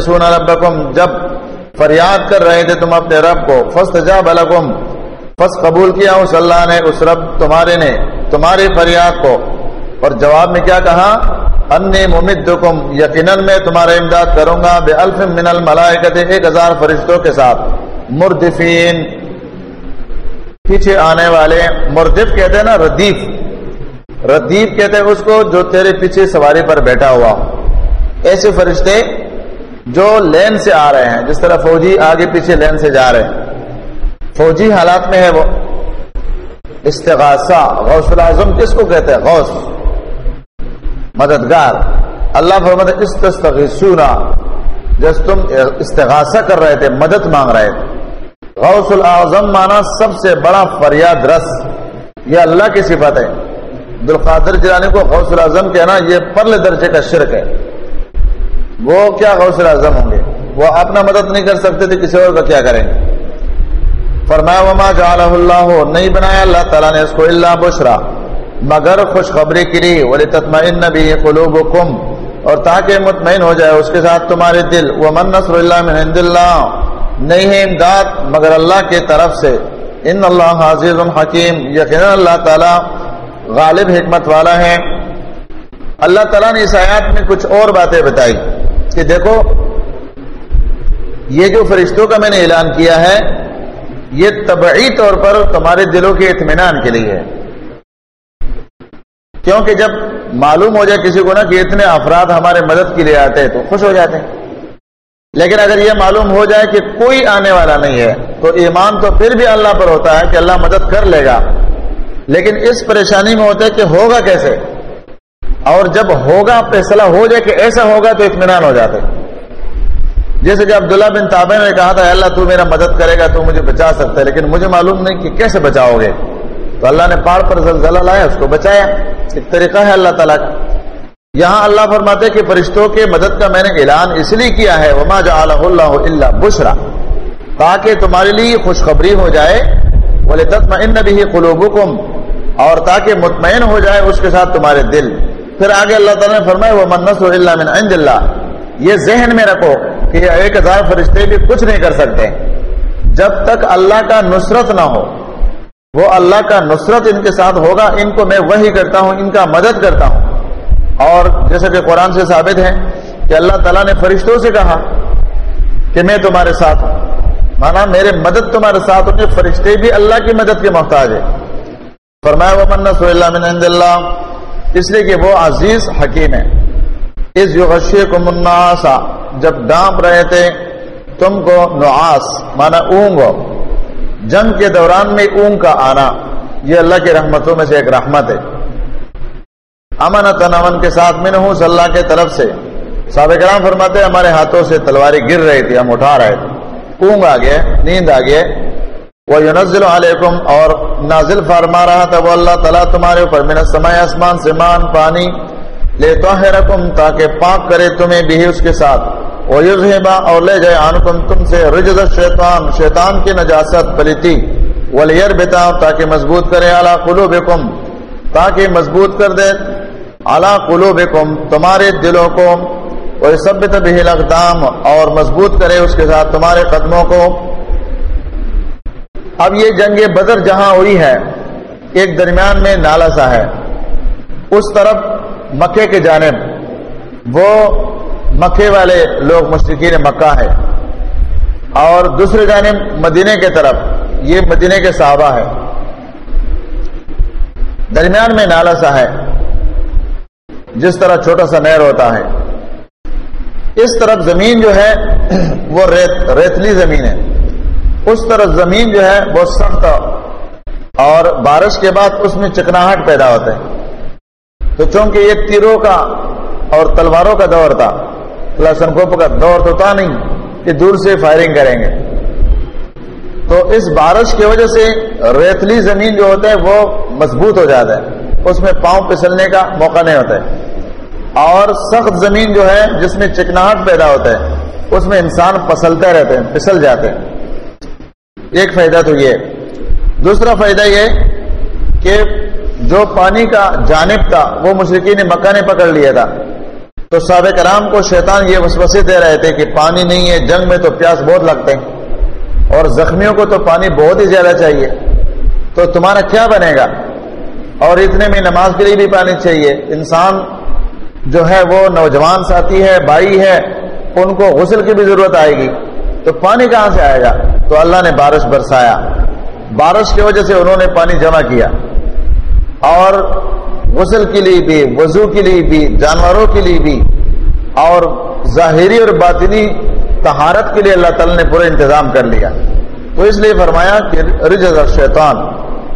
ربکم، جب فریاد کر رہے تھے تم اپنے رب کو فسٹ جا بلکم قبول کیا اس اللہ نے، اس رب تمہارے نے تمہاری فریاد کو۔ اور جواب میں کیا کہا؟ انی ممدکم، یقیناً میں تمہارا امداد کروں گا بے الف من الملائکت، ایک ہزار فرشتوں کے ساتھ۔ مردفین پیچھے آنے والے مردف کہتے ہیں نا ردیف ردیف کہتے ہیں اس کو جو تیرے پیچھے سواری پر بیٹھا ہوا ایسے فرشتے جو لین سے آ رہے ہیں، جس طرح فوجی آگے پیچھے لین سے جا رہے ہیں۔ فوجی حالات میں ہے وہ۔ استغاثہ، غوث العظم کس کو کہتے ہیں؟ غوث۔ مددگار۔ اللہ فرمت استغیثونا جس تم استغاثہ کر رہے تھے، مدد مانگ رہے تھے۔ غوث العظم مانا سب سے بڑا فریاد رس، یہ اللہ کی صفت ہے۔ دلقادر جلانی کو غوث العظم کہنا یہ پرل درجے کا شرک ہے۔ وہ کیا غوث العظم ہوں گے؟ وہ اپنا مدد نہیں کر سکتے تھے، کسی اور کا کیا کریں گے؟ فرمایا، وما جعلہ اللہ نہیں بنایا اللہ تعالیٰ نے اس کو اللہ بشرا مگر خوشخبری کے لیے ولی تطمئن بھی قلوبکم اور تاکہ مطمئن ہو جائے اس کے ساتھ تمہارے دل۔ ومن نصر اللہ من عند اللہ نہیں ہے امداد، مگر اللہ کے طرف سے۔ ان اللہ حاضر حکیم، یقینا اللہ تعالیٰ غالب حکمت والا ہے۔ اللہ تعالیٰ نے اس آیات میں کچھ اور باتیں بتائی کہ دیکھو، یہ جو فرشتوں کا میں نے اعلان کیا ہے، یہ طبعی طور پر تمہارے دلوں کے اطمینان کے لیے ہے۔ کیونکہ جب معلوم ہو جائے کسی کو نا کہ اتنے افراد ہمارے مدد کے لیے آتے ہیں تو خوش ہو جاتے ہیں۔ لیکن اگر یہ معلوم ہو جائے کہ کوئی آنے والا نہیں ہے، تو ایمان تو پھر بھی اللہ پر ہوتا ہے کہ اللہ مدد کر لے گا۔ لیکن اس پریشانی میں ہوتا ہے کہ ہوگا کیسے؟ اور جب ہوگا، فیصلہ ہو جائے کہ ایسا ہوگا تو اطمینان ہو جاتے۔ جیسے کہ عبداللہ بن تابع نے کہا تھا اللہ تو میرا مدد کرے گا، تو مجھے بچا سکتا ہے لیکن مجھے معلوم نہیں کہ کیسے بچاؤ گے۔ تو اللہ نے پہاڑ پر زلزلہ لایا، اس کو بچایا۔ ایک طریقہ ہے اللہ تعالیٰ کا۔ یہاں اللہ فرماتے کہ فرشتوں کے مدد کا میں نے اعلان اس لیے کیا ہے، وما جعلہ اللہ الا بشرا تاکہ تمہارے لیے خوشخبری ہو جائے۔ بولے تطمئن بھی قلوبکم اور تاکہ مطمئن ہو جائے اس کے ساتھ تمہارے دل۔ پھر آگے اللہ تعالیٰ نے فرمایا وہ منس اللہ من عند اللہ یہ ذہن میں رکھو کہ یہ ایک ہزار فرشتے بھی کچھ نہیں کر سکتے۔ جب تک اللہ کا نصرت نہ ہو، وہ اللہ کا نصرت ان کے ساتھ ہوگا۔ ان کو میں وہی کرتا ہوں، ان کا مدد کرتا ہوں۔ اور جیسے کہ قرآن سے ثابت ہے کہ اللہ تعالیٰ نے فرشتوں سے کہا کہ میں تمہارے ساتھ ہوں۔ مانا میرے مدد تمہارے ساتھ ہوں فرشتے بھی اللہ کی مدد کے محتاج ہے فرمایا وہ اللہ من عند اللہ اس لیے کہ وہ عزیز حکیم ہے۔ اس یغشی کو مناسا جب ڈانپ رہے تھے، تم کو نعاس، مانا اونگ، جنگ کے دوران میں اونگ کا آنا، یہ اللہ کی رحمتوں میں سے ایک رحمت ہے۔ امن تنون کے ساتھ میں ہوں اللہ کے طرف سے۔ صحابہ کرام فرماتے ہمارے ہاتھوں سے تلواری گر رہی تھی، ہم اٹھا رہے تھے۔ اونگ آ گیا، نیند آ گیا۔ وہ یونزل علیکم اور نازل فرما رہا تھا وہ اللہ تعالیٰ تمہارے اوپر، من السماء آسمان سے مان، پانی۔ لے تو تاکہ پاک کرے تمہیں بھی اس کے ساتھ۔ وہ یوزبا اور لے جائے عنکم تم سے رجز شیطان شیطان کی نجاست پلیتی ولیر بتا تاکہ مضبوط کرے اعلیٰ قلوبکم تاکہ مضبوط کر دے۔ اعلیٰ قلوبکم تمہارے دلوں کو، اور سب بھی الاقدام اور مضبوط کرے اس کے ساتھ تمہارے قدموں کو۔ اب یہ جنگ بدر جہاں ہوئی ہے، ایک درمیان میں نالا سا ہے۔ اس طرف مکے کے جانب، وہ مکے والے لوگ مشرقین مکہ ہے۔ اور دوسرے جانب مدینے کے طرف، یہ مدینے کے صحابہ ہے۔ درمیان میں نالا سا ہے۔ جس طرح چھوٹا سا نہر ہوتا ہے۔ اس طرف زمین جو ہے، وہ ریت، ریتلی زمین ہے۔ اس طرح زمین جو ہے، وہ سخت اور بارش کے بعد اس میں چکناہٹ پیدا ہوتے ہیں تو چونکہ یہ تیروں کا اور تلواروں کا دور تھا لسنکوپ کا دور تو تھا نہیں کہ دور سے فائرنگ کریں گے۔ تو اس بارش کی وجہ سے ریتلی زمین جو ہوتا ہے، وہ مضبوط ہو جاتا ہے۔ اس میں پاؤں پسلنے کا موقع نہیں ہوتا ہے۔ اور سخت زمین جو ہے، جس میں چکناہٹ پیدا ہوتا ہے، اس میں انسان پسلتے رہتے ہیں پسل جاتے ہیں۔ ایک فائدہ تو یہ۔ دوسرا فائدہ یہ کہ جو پانی کا جانب تھا، وہ مشرقین مکہ نے پکڑ لیا تھا۔ تو سابق کرام کو شیطان یہ وسوسے دے رہے تھے کہ پانی نہیں ہے، جنگ میں تو پیاس بہت لگتے ہیں۔ اور زخمیوں کو تو پانی بہت ہی زیادہ چاہیے۔ تو تمہارا کیا بنے گا؟ اور اتنے میں نماز کے لیے بھی پانی چاہیے۔ انسان جو ہے وہ نوجوان ساتھی ہے، بھائی ہے، ان کو غسل کی بھی ضرورت آئے گی۔ تو پانی کہاں سے آئے گا؟ تو اللہ نے بارش برسایا۔ بارش کی وجہ سے انہوں نے پانی جمع کیا۔ اور غسل کے لیے بھی، وضو کے لیے بھی، جانوروں کے لیے بھی۔ اور ظاہری اور باطنی تہارت کے لیے اللہ تعالی نے پورا انتظام کر لیا۔ تو اس لیے فرمایا کہ رجز اور شیطان۔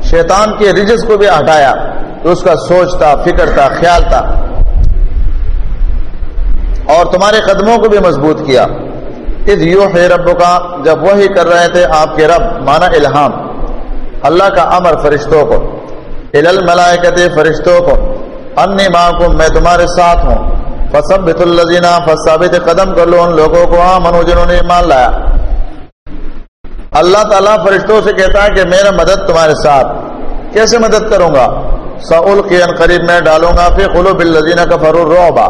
شیطان کے رجز کو بھی ہٹایا۔ تو اس کا سوچ تھا، فکر تھا، خیال تھا۔ اور تمہارے قدموں کو بھی مضبوط کیا۔ اس یو ہے رب کا جب وہی کر رہے تھے آپ کے رب مانا الہام۔ اللہ کا امر فرشتوں کو۔ ملائکت فرشتوں کو۔ ان ماں کو میں تمہارے ساتھ ہوں۔ فسب بت الزینہ فصابت قدم کر لو ان لوگوں کو ہاں منو جنہوں نے ایمان لایا۔ اللہ تعالیٰ فرشتوں سے کہتا ہے کہ میرا مدد تمہارے ساتھ۔ کیسے مدد کروں گا؟ سعول کی ان قریب میں ڈالوں گا۔ پھر قلوب الزینہ کا فرور روبا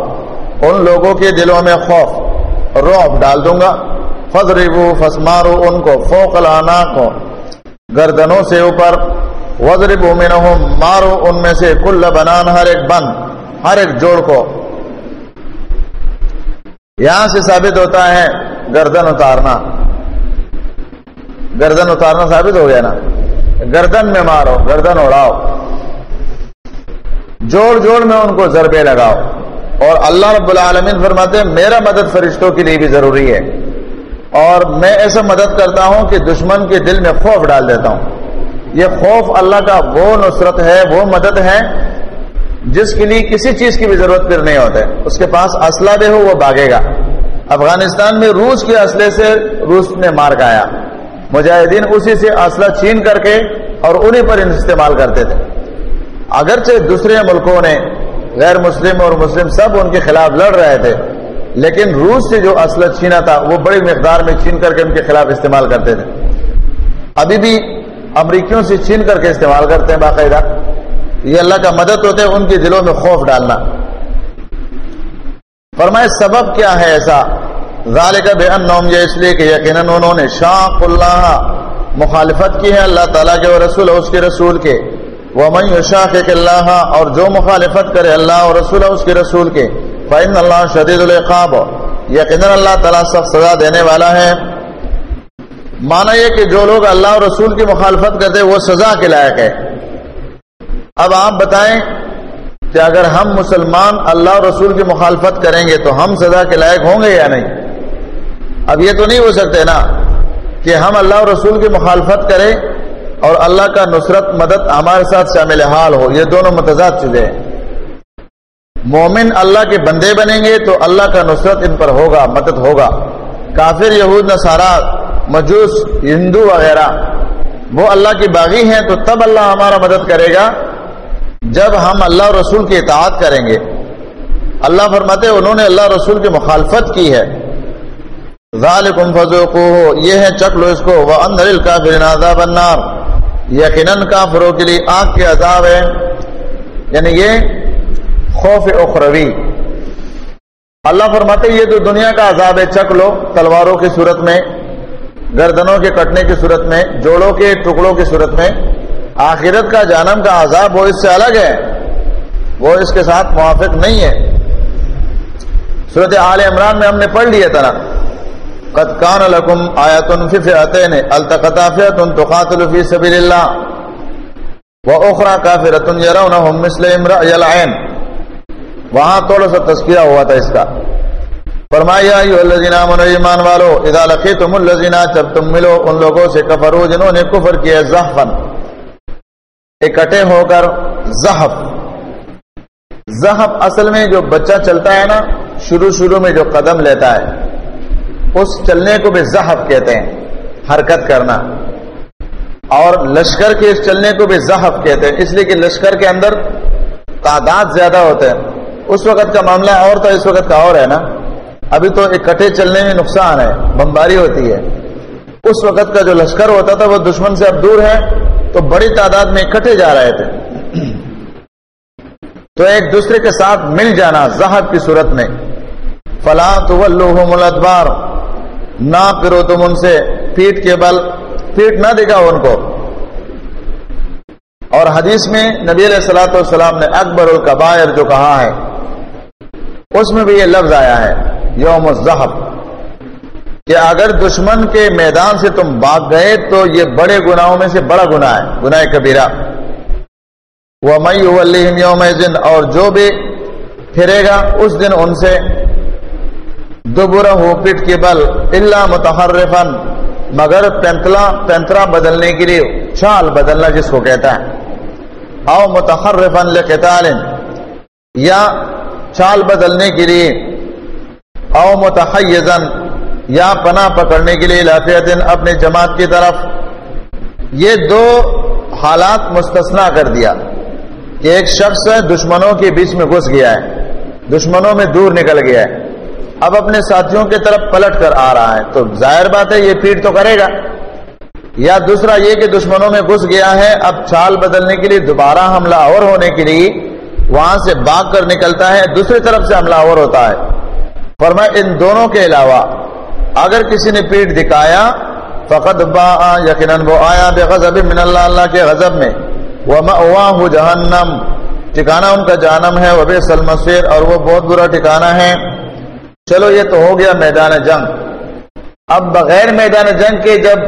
ان لوگوں کے دلوں میں خوف، روب ڈال دوں گا۔ فضربو فسمارو ان کو، فوق لانا کو۔ گردنوں سے اوپر وزرب منہم، مارو ان میں سے کل بنان ہر ایک بند، ہر ایک جوڑ کو۔ یہاں سے ثابت ہوتا ہے گردن اتارنا۔ گردن اتارنا ثابت ہو گیا نا۔ گردن میں مارو، گردن اڑاؤ۔ جوڑ جوڑ میں ان کو ضربے لگاؤ۔ اور اللہ رب العالمین فرماتے ہیں، میرا مدد فرشتوں کے لیے بھی ضروری ہے۔ اور میں ایسا مدد کرتا ہوں کہ دشمن کے دل میں خوف ڈال دیتا ہوں۔ یہ خوف اللہ کا وہ نصرت ہے، وہ مدد ہے، جس کے لیے کسی چیز کی بھی ضرورت پھر نہیں ہوتے اس کے پاس اسلحہ بھی ہو، وہ بھاگے گا۔ افغانستان میں روس کے اسلحے سے روس نے مار گایا مجاہدین اسی سے اسلحہ چھین کر کے اور انہیں پر استعمال کرتے تھے۔ اگرچہ دوسرے ملکوں نے غیر مسلم اور مسلم سب ان کے خلاف لڑ رہے تھے، لیکن روس سے جو اسلحہ چھینا تھا، وہ بڑی مقدار میں چھین کر کے ان کے خلاف استعمال کرتے تھے۔ ابھی بھی امریکیوں سے چھین کر کے استعمال کرتے ہیں باقاعدہ۔ یہ اللہ کا مدد ہوتے ہیں ان کے دلوں میں خوف ڈالنا۔ فرمائے، سبب کیا ہے ایسا؟ ذالک بے نوم یہ اس لیے کہ یقیناً انہوں نے شاق اللہ مخالفت کی ہے اللہ تعالیٰ کے اور رسول، اس کے رسول کے۔ وہ میں اللہ اور جو مخالفت کرے اللہ اور رسول اس کے رسول کے فعن اللہ شدید القاب یقیناً اللہ تعالیٰ سخت سزا دینے والا ہے۔ مانا یہ کہ جو لوگ اللہ اور رسول کی مخالفت کرتے وہ سزا کے لائق ہے۔ اب آپ بتائیں کہ اگر ہم مسلمان اللہ اور رسول کی مخالفت کریں گے تو ہم سزا کے لائق ہوں گے یا نہیں؟ اب یہ تو نہیں ہو سکتے نا کہ ہم اللہ اور رسول کی مخالفت کریں اور اللہ کا نصرت، مدد ہمارے ساتھ شامل حال ہو، یہ دونوں متضاد چیزیں ہیں۔ مومن اللہ کے بندے بنیں گے تو اللہ کا نصرت ان پر ہوگا، مدد ہوگا۔ کافر، یہود، نصارہ، مجوس، ہندو وغیرہ، وہ اللہ کی باغی ہیں تو تب اللہ ہمارا مدد کرے گا۔ جب ہم اللہ رسول کی اطاعت کریں گے۔ اللہ فرماتے انہوں نے اللہ رسول کی مخالفت کی ہے۔ ذالکم فذوقوه، یہ ہے چک لو اس کو۔ وان للکافرین عذاب النار۔ یقیناً کافروں کے لیے آگ کے عذاب ہے یعنی یہ خوف اخروی۔ اللہ فرماتے یہ تو دنیا کا عذاب ہے، چک لو تلواروں کی صورت میں، گردنوں کے کٹنے کی صورت میں، جوڑوں کے ٹکڑوں کی صورت میں۔ آخرت کا جانم کا عذاب وہ اس سے الگ ہے۔ وہ اس کے ساتھ موافق نہیں ہے۔ صورت عال عمران میں ہم نے پڑھ لیا تھا۔ قد کان لکم آیتن فی فئتین التقطا فئتن تقاتل فی سبیل اللہ و اخرى کافرتن یرونہم مثل امرأ العین وہاں تھوڑا سا تذکیہ ہوا تھا اس کا فرمایا ایمان والو، اذا لقیتم الذین جب تم ملو ان لوگوں سے کفرو جنہوں نے کفر کیا زحفن اکٹھے ہو کر زحف۔ زحف اصل میں جو بچہ چلتا ہے نا، شروع شروع میں جو قدم لیتا ہے۔ اس چلنے کو بھی زحف کہتے ہیں، حرکت کرنا۔ اور لشکر کے اس چلنے کو بھی زحف کہتے ہیں، اس لیے کہ لشکر کے اندر تعداد زیادہ ہوتے ہیں۔ اس وقت کا معاملہ اور تو اس وقت کا اور ہے نا۔ ابھی تو اکٹھے چلنے میں نقصان ہے، بمباری ہوتی ہے۔ اس وقت کا جو لشکر ہوتا تھا، وہ دشمن سے اب دور ہے، تو بڑی تعداد میں اکٹھے جا رہے تھے۔ تو ایک دوسرے کے ساتھ مل جانا زہد کی صورت میں۔ فلاں تو ادبار نہ پھرو تم ان سے پیٹ کے بل، پیٹ نہ دکھاؤ ان کو۔ اور حدیث میں نبی علیہ السلاۃ والسلام نے اکبر القبائر جو کہا ہے، اس میں بھی یہ لفظ آیا ہے، یوم الزحب کہ اگر دشمن کے میدان سے تم بھاگ گئے تو یہ بڑے گناہوں میں سے بڑا گناہ ہے، گناہ کبیرہ۔ وہ مئی یوم اور جو بھی پھرے گا، اس دن ان سے دوبرا ہو پٹ کے بل اللہ متحرفن مگر پینتلا، پینترا بدلنے کے لیے چال بدلنا جس کو کہتا ہے۔ او متحرفن لقتال یا چال بدلنے کے لیے۔ او متحیزن یا پناہ پکڑنے کے لیے لافیت اپنے جماعت کی طرف۔ یہ دو حالات مستثنا کر دیا۔ کہ ایک شخص دشمنوں کے بیچ میں گھس گیا ہے۔ دشمنوں میں دور نکل گیا ہے۔ اب اپنے ساتھیوں کی طرف پلٹ کر آ رہا ہے تو ظاہر بات ہے یہ پیٹ تو کرے گا۔ یا دوسرا یہ کہ دشمنوں میں گھس گیا ہے، اب چال بدلنے کے لیے دوبارہ حملہ اور ہونے کے لیے وہاں سے باغ کر نکلتا ہے، دوسری طرف سے حملہ اور ہوتا ہے۔ فرما ان دونوں کے علاوہ اگر کسی نے پیٹ دکھایا فقط با یقیناً وہ آیا بے غذب من اللہ اللہ کے غضب میں۔ وہ جہنم ٹھکانا ان کا جانم ہے۔ وہ بے سلمسیر اور وہ بہت برا ٹھکانا ہے۔ چلو یہ تو ہو گیا میدان جنگ۔ اب بغیر میدان جنگ کے جب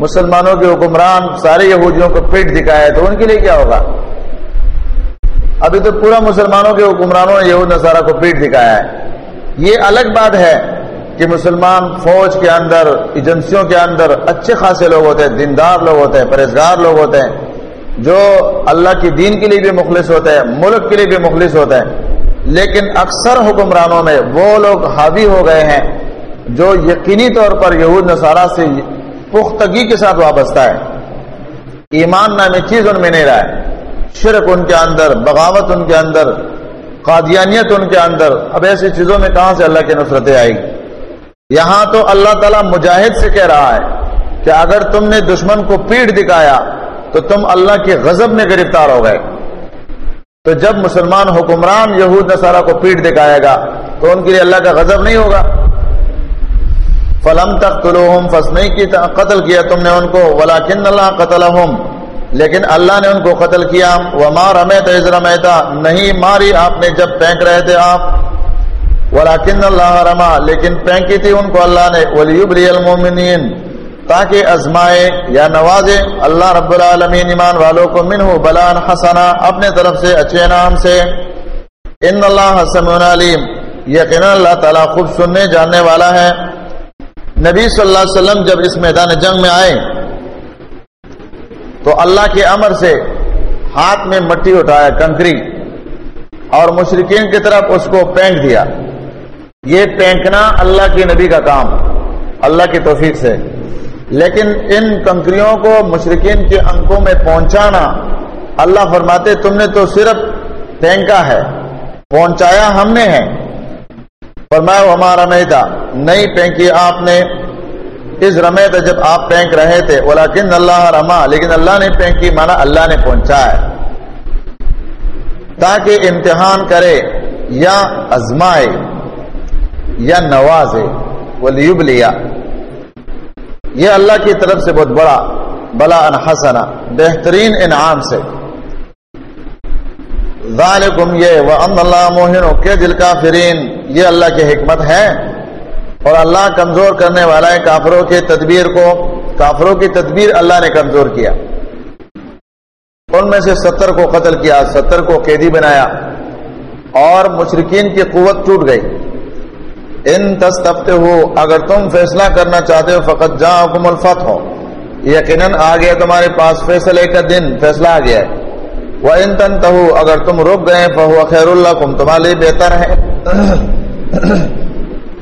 مسلمانوں کے حکمران سارے یہودیوں کو پیٹ دکھایا تو ان کے لیے کیا ہوگا؟ ابھی تو پورا مسلمانوں کے حکمرانوں نے یہود نصارہ کو پیٹ دکھایا ہے۔ یہ الگ بات ہے کہ مسلمان فوج کے اندر، ایجنسیوں کے اندر اچھے خاصے لوگ ہوتے ہیں، دیندار لوگ ہوتے ہیں پرہزگار لوگ ہوتے ہیں، جو اللہ کی دین کے لیے بھی مخلص ہوتے ہیں، ملک کے لیے بھی مخلص ہوتے ہیں۔ لیکن اکثر حکمرانوں میں وہ لوگ حاوی ہو گئے ہیں جو یقینی طور پر یہود نصارہ سے پختگی کے ساتھ وابستہ ہے ایمان نامی چیز ان میں نہیں رہا ہے۔ شرک ان کے اندر، بغاوت ان کے اندر، قادیانیت ان کے اندر۔ اب ایسی چیزوں میں کہاں سے اللہ کی نصرتیں آئی یہاں تو اللہ تعالیٰ مجاہد سے کہہ رہا ہے کہ اگر تم نے دشمن کو پیٹ دکھایا تو تم اللہ کے غضب میں گرفتار ہو گئے۔ تو جب مسلمان حکمران یہود نصارہ کو پیٹ دکھائے گا تو ان کے لیے اللہ کا غضب نہیں ہوگا۔ فلم تک تلوہم فس نہیں کی قتل کیا تم نے ان کو ولاکن اللہ قتل لیکن اللہ نے ان کو قتل کیا۔ وما رمیت از رمیتا نہیں ماری آپ نے جب پینک رہے تھے آپ۔ ولاکن اللہ رما لیکن پینکی تھی ان کو اللہ نے۔ ولیبلی المومنین تاکہ ازمائے یا نوازے اللہ رب العالمین ایمان والوں کو منہ بلان حسنا اپنے طرف سے اچھے نام سے۔ ان اللہ حسم علیم۔ یقین اللہ تعالیٰ خوب سننے، جاننے والا ہے۔ نبی صلی اللہ علیہ وسلم جب اس میدان جنگ میں آئے، تو اللہ کے امر سے ہاتھ میں مٹی اٹھایا، کنکری، اور مشرقین کی طرف اس کو پینک دیا۔ یہ پینکنا اللہ کے نبی کا کام۔ اللہ کی توفیق سے۔ لیکن ان کنکریوں کو مشرقین کے انکوں میں پہنچانا، اللہ فرماتے تم نے تو صرف پھینکا ہے، پہنچایا ہم نے ہے۔ فرمایا ہمارا میدا نہیں پھینکی آپ نے۔ اس رمے تھا جب آپ پھینک رہے تھے لیکن اللہ رما لیکن اللہ نے پھینکی مانا اللہ نے پہنچایا تاکہ امتحان کرے یا ازمائے یا نوازے وہ لیب لیا یہ اللہ کی طرف سے بہت بڑا بلا ان حسنا، بہترین انعام سے۔ ذالکم یہ وہ اللہ موہن کے دل کافرین، یہ اللہ کی حکمت ہے۔ اور اللہ کمزور کرنے والا ہے کافروں کے تدبیر کو۔ کافروں کی تدبیر اللہ نے کمزور کیا۔ ان میں سے ستر کو قتل کیا، ستر کو قیدی بنایا۔ اور مشرقین کی قوت ٹوٹ گئی۔ ان تستفتے ہو اگر تم فیصلہ کرنا چاہتے ہو، فقط جا حکم الفت ہو یقیناً آ گیا تمہارے پاس فیصلے کا دن، فیصلہ آ گیا ہے۔ وہ ان تن اگر تم رک گئے فہو خیر اللہ کم تمہارے لیے بہتر ہے۔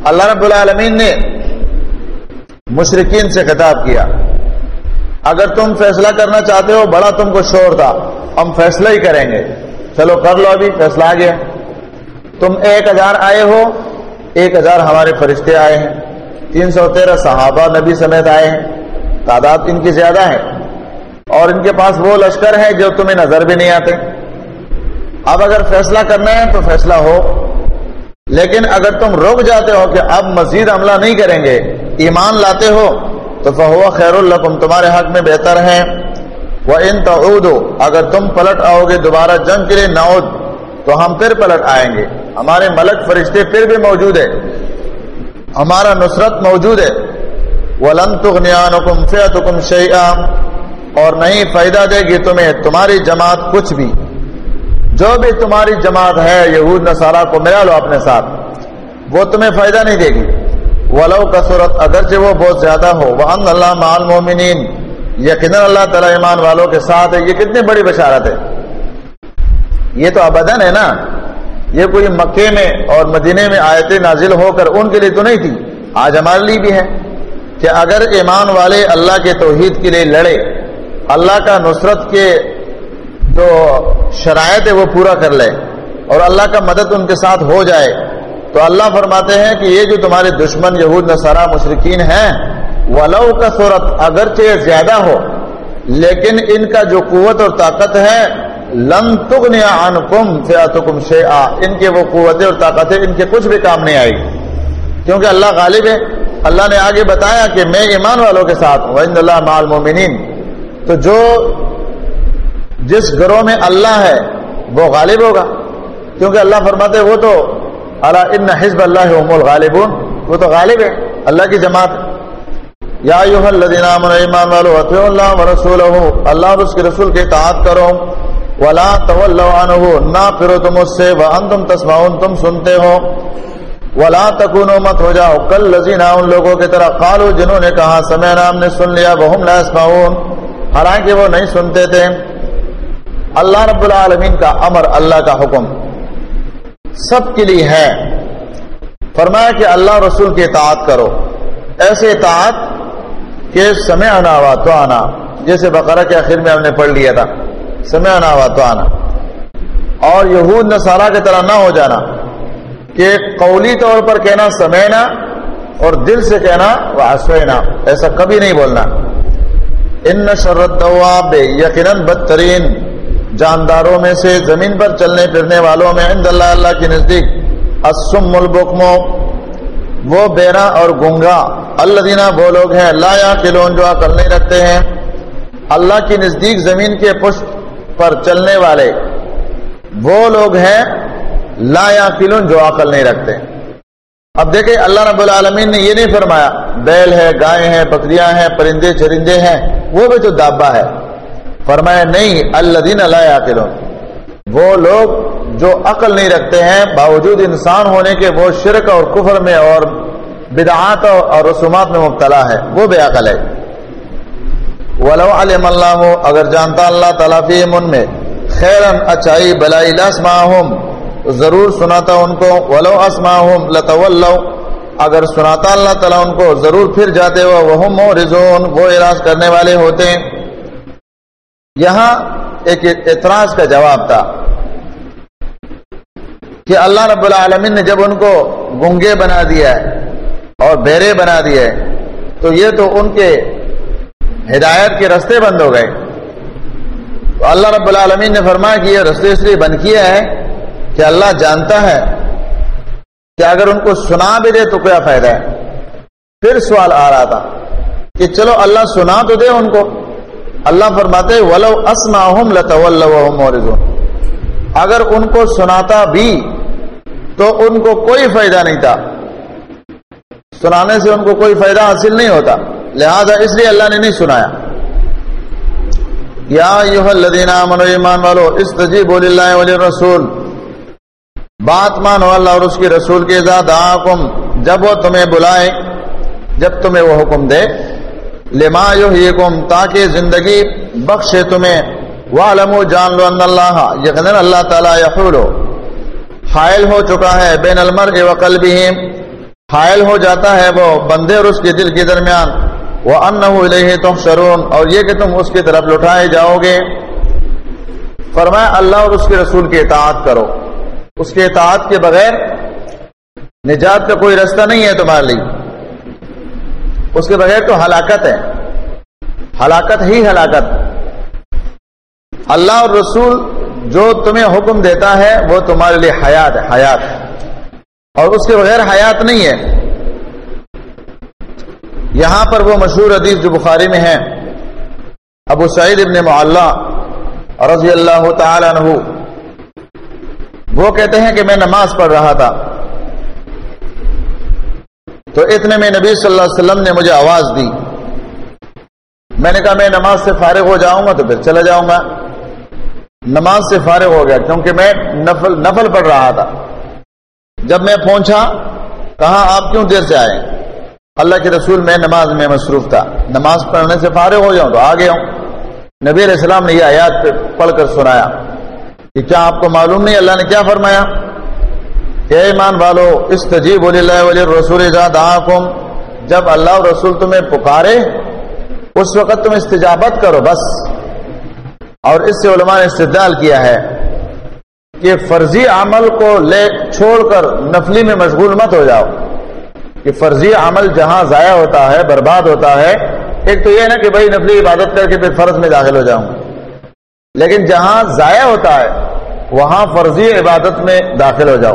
اللہ رب العالمین نے مشرقین سے خطاب کیا۔ اگر تم فیصلہ کرنا چاہتے ہو، بڑا تم کو شور تھا۔ ہم فیصلہ ہی کریں گے۔ چلو کر لو ابھی، فیصلہ آ گیا۔ تم ایک ہزار آئے ہو ایک ہزار ہمارے فرشتے آئے ہیں، تین سو تیرہ صحابہ نبی سمیت آئے ہیں۔ تعداد ان کی زیادہ ہے۔ اور ان کے پاس وہ لشکر ہے جو تمہیں نظر بھی نہیں آتے۔ اب اگر فیصلہ کرنا ہے تو فیصلہ ہو۔ لیکن اگر تم رک جاتے ہو کہ اب مزید عملہ نہیں کریں گے، ایمان لاتے ہو، تو فہو خیر القم تمہارے حق میں بہتر ہے۔ وہ ان تعودو اگر تم پلٹ آؤ گے دوبارہ جنگ کے لیے نعود تو ہم پھر پلٹ آئیں گے۔ ہمارے ملک فرشتے پھر بھی موجود ہے ہمارا نصرت موجود ہے۔ ولن اور نہیں فائدہ دے گی تمہیں تمہاری جماعت کچھ بھی۔ جو بھی تمہاری جماعت ہے، یہود، نصارہ کو ملا لو اپنے ساتھ۔ وہ تمہیں فائدہ نہیں دے گی۔ ولو کثرت، اگرچہ وہ بہت زیادہ ہو۔ وان اللہ مال مومنین یقینا اللہ تعالی ایمان والوں کے ساتھ ہے۔ یہ کتنی بڑی بشارت ہے۔ یہ تو ابدن ہے نا۔ یہ کوئی مکے میں اور مدینے میں آیتیں نازل ہو کر ان کے لیے تو نہیں تھی، آج ہمارے لیے بھی ہے کہ اگر ایمان والے اللہ کے توحید کے لیے لڑے، اللہ کا نصرت کے جو شرائط ہے وہ پورا کر لے اور اللہ کا مدد ان کے ساتھ ہو جائے، تو اللہ فرماتے ہیں کہ یہ جو تمہارے دشمن یہود، نصارہ مشرقین ہیں، ولو کا صورت اگرچہ زیادہ ہو، لیکن ان کا جو قوت اور طاقت ہے لن تغنی عنکم فیاتکم شیئا ان کے وہ قوتیں اور طاقتیں ان کے کچھ بھی کام نہیں آئے گی۔ کیونکہ اللہ غالب ہے۔ اللہ نے آگے بتایا کہ میں ایمان والوں کے ساتھ وعند اللہ مع المؤمنین تو جو جس گروہ میں اللہ ہے، وہ غالب ہوگا۔ کیونکہ اللہ فرماتے وہ تو اللہ ان حزب اللہ هم الغالبون۔ وہ تو غالب ہے۔ اللہ کی جماعت یا ایوہ ایمان والو اللہ ورسولہ اللہ اور اس کے رسول کے اطاعت کرو۔ ولا تولوا عنه، نہ پھرو تم اس سے، وانتم تسمعون، تم سنتے ہو۔ ولا تکونوا مت ہو جاؤ۔ کل لذین ان لوگوں کی طرح، قالوا، جنہوں نے کہا سمعنا ہم نے سن لیا وهم لا يسمعون۔ حالانکہ وہ نہیں سنتے تھے۔ اللہ رب العالمین کا امر، اللہ کا حکم۔ سب کے لیے ہے۔ فرمایا کہ اللہ رسول کی اطاعت کرو۔ ایسے اطاعت کہ سمے آنا ہوا تو آنا جیسے بقرہ کے آخر میں ہم نے پڑھ لیا تھا۔ سمے آنا تو آنا اور یہود نصارہ کی طرح نہ ہو جانا کہ قولی طور پر کہنا سمینا اور دل سے کہنا واسوینا ایسا کبھی نہیں بولنا۔ ان شرط دواب یقیناً بدترین، جانداروں میں سے، زمین پر چلنے پھرنے والوں میں، عند اللہ اللہ کے نزدیک۔ اسم البکمو وہ بیرا اور گنگا۔ اللہ دینا وہ لوگ ہیں، لا یا کلون جو عقل نہیں رکھتے ہیں۔ اللہ کے نزدیک زمین کے پشت پر چلنے والے وہ لوگ ہیں لا یا جو عقل نہیں رکھتے۔ اب دیکھیں اللہ رب العالمین نے یہ نہیں فرمایا، بیل ہے، گائے ہیں، بکریاں ہیں، پرندے، چرندے ہیں، وہ بھی تو دابا ہے۔ فرمایا، نہیں اللہ دین اللہ وہ لوگ جو عقل نہیں رکھتے ہیں، باوجود انسان ہونے کے وہ شرک اور کفر میں اور بدعات اور رسومات میں مبتلا ہے، وہ بے عقل ہے۔ ولو علم اللہ اگر جانتا اللہ تعالیٰ فی من میں، خیرن اچائی بلائی، لاسماہم، ضرور سناتا ان کو، ولو اسماہم لتولو اگر سناتا اللہ تعالیٰ ان کو، ضرور پھر جاتے ہو وہم رزون وہ اراض کرنے والے ہوتے۔ ہیں یہاں ایک اعتراض کا جواب تھا کہ اللہ رب العالمین نے جب ان کو گنگے بنا دیا ہے اور بہرے بنا دیے تو یہ تو ان کے ہدایت کے رستے بند ہو گئے۔ تو اللہ رب العالمین نے فرمایا کہ یہ رستے اس لیے بند کیا ہے کہ اللہ جانتا ہے کہ اگر ان کو سنا بھی دے تو کیا فائدہ ہے۔ پھر سوال آ رہا تھا کہ چلو اللہ سنا تو دے ان کو۔ اللہ فرماتے ولو اسماہم لتولوا مورزون اگر ان کو سناتا بھی تو ان کو کوئی فائدہ نہیں تھا۔ سنانے سے ان کو کوئی فائدہ حاصل نہیں ہوتا۔ لہذا اس لیے اللہ نے نہیں سنایا۔ یا ایوہ الذین آمنوا، ایمان والو، استجیبوا للہ وللرسول۔ بات مانو اللہ اور اس کی رسول کے ذات آکم جب وہ تمہیں بلائے، جب تمہیں وہ حکم دے۔ لما یحییکم، تاکہ زندگی بخشے تمہیں۔ وعلموا جان لو ان اللہ، یقینا اللہ تعالی یحول حائل ہو چکا ہے بین المرء وقلبہ حائل ہو جاتا ہے وہ بندے اور اس کے دل کے درمیان۔ وہ ان تحشرون اور یہ کہ تم اس کی طرف لٹائے جاؤ گے۔ فرمایا، اللہ اور اس کے رسول کی اطاعت کرو۔ اس کے اطاعت کے بغیر نجات کا کوئی رستہ نہیں ہے تمہارے لیے۔ اس کے بغیر تو ہلاکت ہے۔ ہلاکت ہی ہلاکت۔ اللہ اور رسول جو تمہیں حکم دیتا ہے، وہ تمہارے لیے حیات ہے، حیات۔ اور اس کے بغیر حیات نہیں ہے۔ یہاں پر وہ مشہور حدیث جو بخاری میں ہے، ابو سعید ابن معلّہ رضی اللہ تعالی عنہ، وہ کہتے ہیں کہ میں نماز پڑھ رہا تھا۔ تو اتنے میں نبی صلی اللہ علیہ وسلم نے مجھے آواز دی۔ میں نے کہا میں نماز سے فارغ ہو جاؤں گا تو پھر چلا جاؤں گا۔ نماز سے فارغ ہو گیا کیونکہ میں نفل نفل پڑھ رہا تھا۔ جب میں پہنچا، کہا آپ کیوں دیر سے آئے؟ اللہ کے رسول میں نماز میں مصروف تھا۔ نماز پڑھنے سے فارغ ہو جاؤں تو آ گیا ہوں نبی علیہ السلام نے یہ آیات پڑھ کر سنایا کہ کیا آپ کو معلوم نہیں اللہ نے کیا فرمایا؟ کہ ایمان والو استجیب اللہ ولی رسول جب اللہ رسول تمہیں پکارے، اس وقت تم استجابت کرو بس۔ اور اس سے علماء نے استدال کیا ہے کہ فرضی عمل کو لے، چھوڑ کر نفلی میں مشغول مت ہو جاؤ۔ کہ فرضی عمل جہاں ضائع ہوتا ہے، برباد ہوتا ہے، ایک تو یہ نا کہ بھائی نفلی عبادت کر کے پھر فرض میں داخل ہو جاؤں۔ لیکن جہاں ضائع ہوتا ہے، وہاں فرضی عبادت میں داخل ہو جاؤ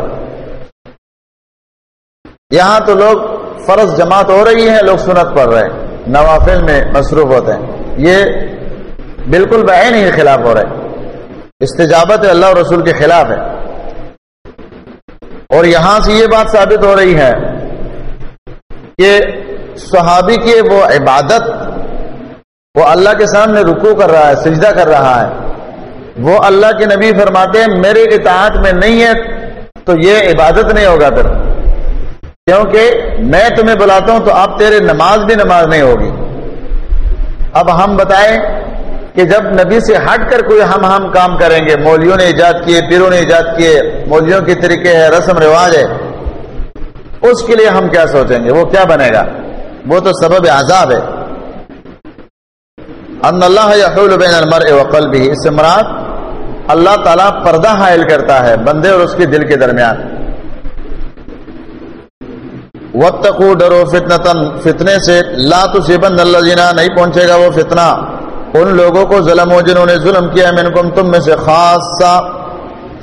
یہاں تو لوگ فرض جماعت ہو رہی ہے، لوگ سنت پڑھ رہے ہیں، نوافل میں مصروف ہوتے ہیں۔ یہ بالکل بہن ہی خلاف ہو رہے استجابت اللہ رسول کے خلاف ہے۔ اور یہاں سے یہ بات ثابت ہو رہی ہے کہ صحابی کی وہ عبادت وہ اللہ کے سامنے رکو کر رہا ہے، سجدہ کر رہا ہے۔ وہ اللہ کے نبی فرماتے ہیں، میرے اطاعت میں نہیں ہے، تو یہ عبادت نہیں ہوگا پھر۔ کیونکہ میں تمہیں بلاتا ہوں تو اب تیرے نماز بھی نماز نہیں ہوگی۔ اب ہم بتائیں کہ جب نبی سے ہٹ کر کوئی ہم ہم کام کریں گے، مولیوں نے ایجاد کیے، پیروں نے ایجاد کیے، مولیوں کے طریقے ہے رسم رواج ہے اس کے لیے ہم کیا سوچیں گے؟ وہ کیا بنے گا؟ وہ تو سبب عذاب ہے۔ ان اللہ یحول بین المرء وقلبه اس سے مراد اللہ تعالیٰ پردہ حائل کرتا ہے بندے اور اس کے دل کے درمیان۔ وتقو ڈرو فتنتن فتنے سے لا تصیبن اللہ جینا نہیں پہنچے گا وہ فتنہ۔ ان لوگوں کو ظلم ہو جنہوں نے ظلم کیا منکم تم میں سے خاص سا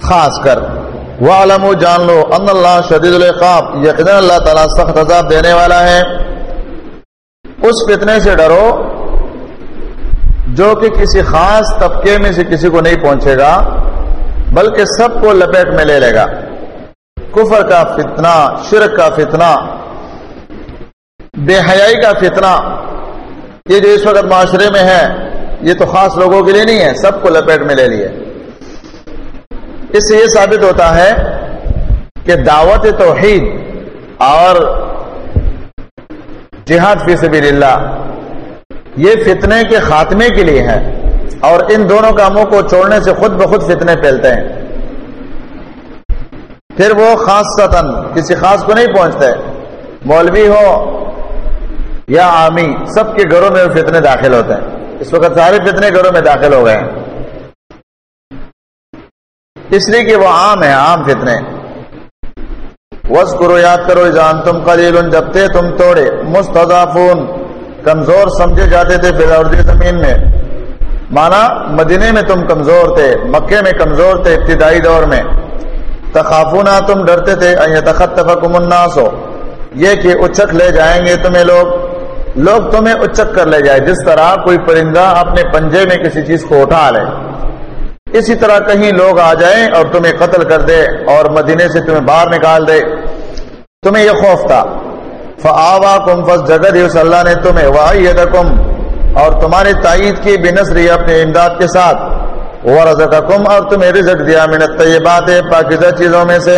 خاص کر۔ وہ علم جان لو ان اللہ شدید القاب یقین اللہ تعالیٰ سخت عذاب دینے والا ہے۔ اس فتنے سے ڈرو جو کہ کسی خاص طبقے میں سے کسی کو نہیں پہنچے گا، بلکہ سب کو لپیٹ میں لے لے گا۔ کفر کا فتنہ، شرک کا فتنہ، بے حیائی کا فتنہ، یہ جو اس وقت معاشرے میں ہے، یہ تو خاص لوگوں کے لیے نہیں ہے، سب کو لپیٹ میں لے لیے۔ اس سے یہ ثابت ہوتا ہے کہ دعوت توحید اور جہاد فی سبیل اللہ یہ فتنے کے خاتمے کے لیے ہے اور ان دونوں کاموں کو چھوڑنے سے خود بخود فتنے پھیلتے ہیں۔ پھر وہ خاص ستن کسی خاص کو نہیں پہنچتے۔ مولوی ہو یا عامی، سب کے گھروں میں فتنے داخل ہوتے ہیں۔ اس وقت سارے فتنے گھروں میں داخل ہو گئے ہیں۔ اس لیے کہ وہ عام ہے عام فتنے۔ وس کرو یاد کرو جان تم قلیل، جب تھے تم توڑے۔ مستضافون کمزور سمجھے جاتے تھے فی زمین میں۔ مانا مدینے میں تم کمزور تھے، مکے میں کمزور تھے ابتدائی دور میں۔ تخافونا تم ڈرتے تھے تخت الناس۔ ہو یہ کہ اچک لے جائیں گے تمہیں لوگ۔ لوگ تمہیں اچک کر لے جائے جس طرح کوئی پرندہ اپنے پنجے میں کسی چیز کو اٹھا لے۔ اسی طرح کہیں لوگ آ جائیں اور تمہیں قتل کر دے اور مدینے سے تمہیں باہر نکال دے۔ تمہیں یہ خوف تھا۔ فآوا کم فس جگہ اس اللہ نے تمہیں واحد کم اور تمہاری تائید کی بنسری اپنے امداد کے ساتھ۔ ورزقکم اور تمہیں رزق دیا من الطیبات، پاکیزہ چیزوں میں سے۔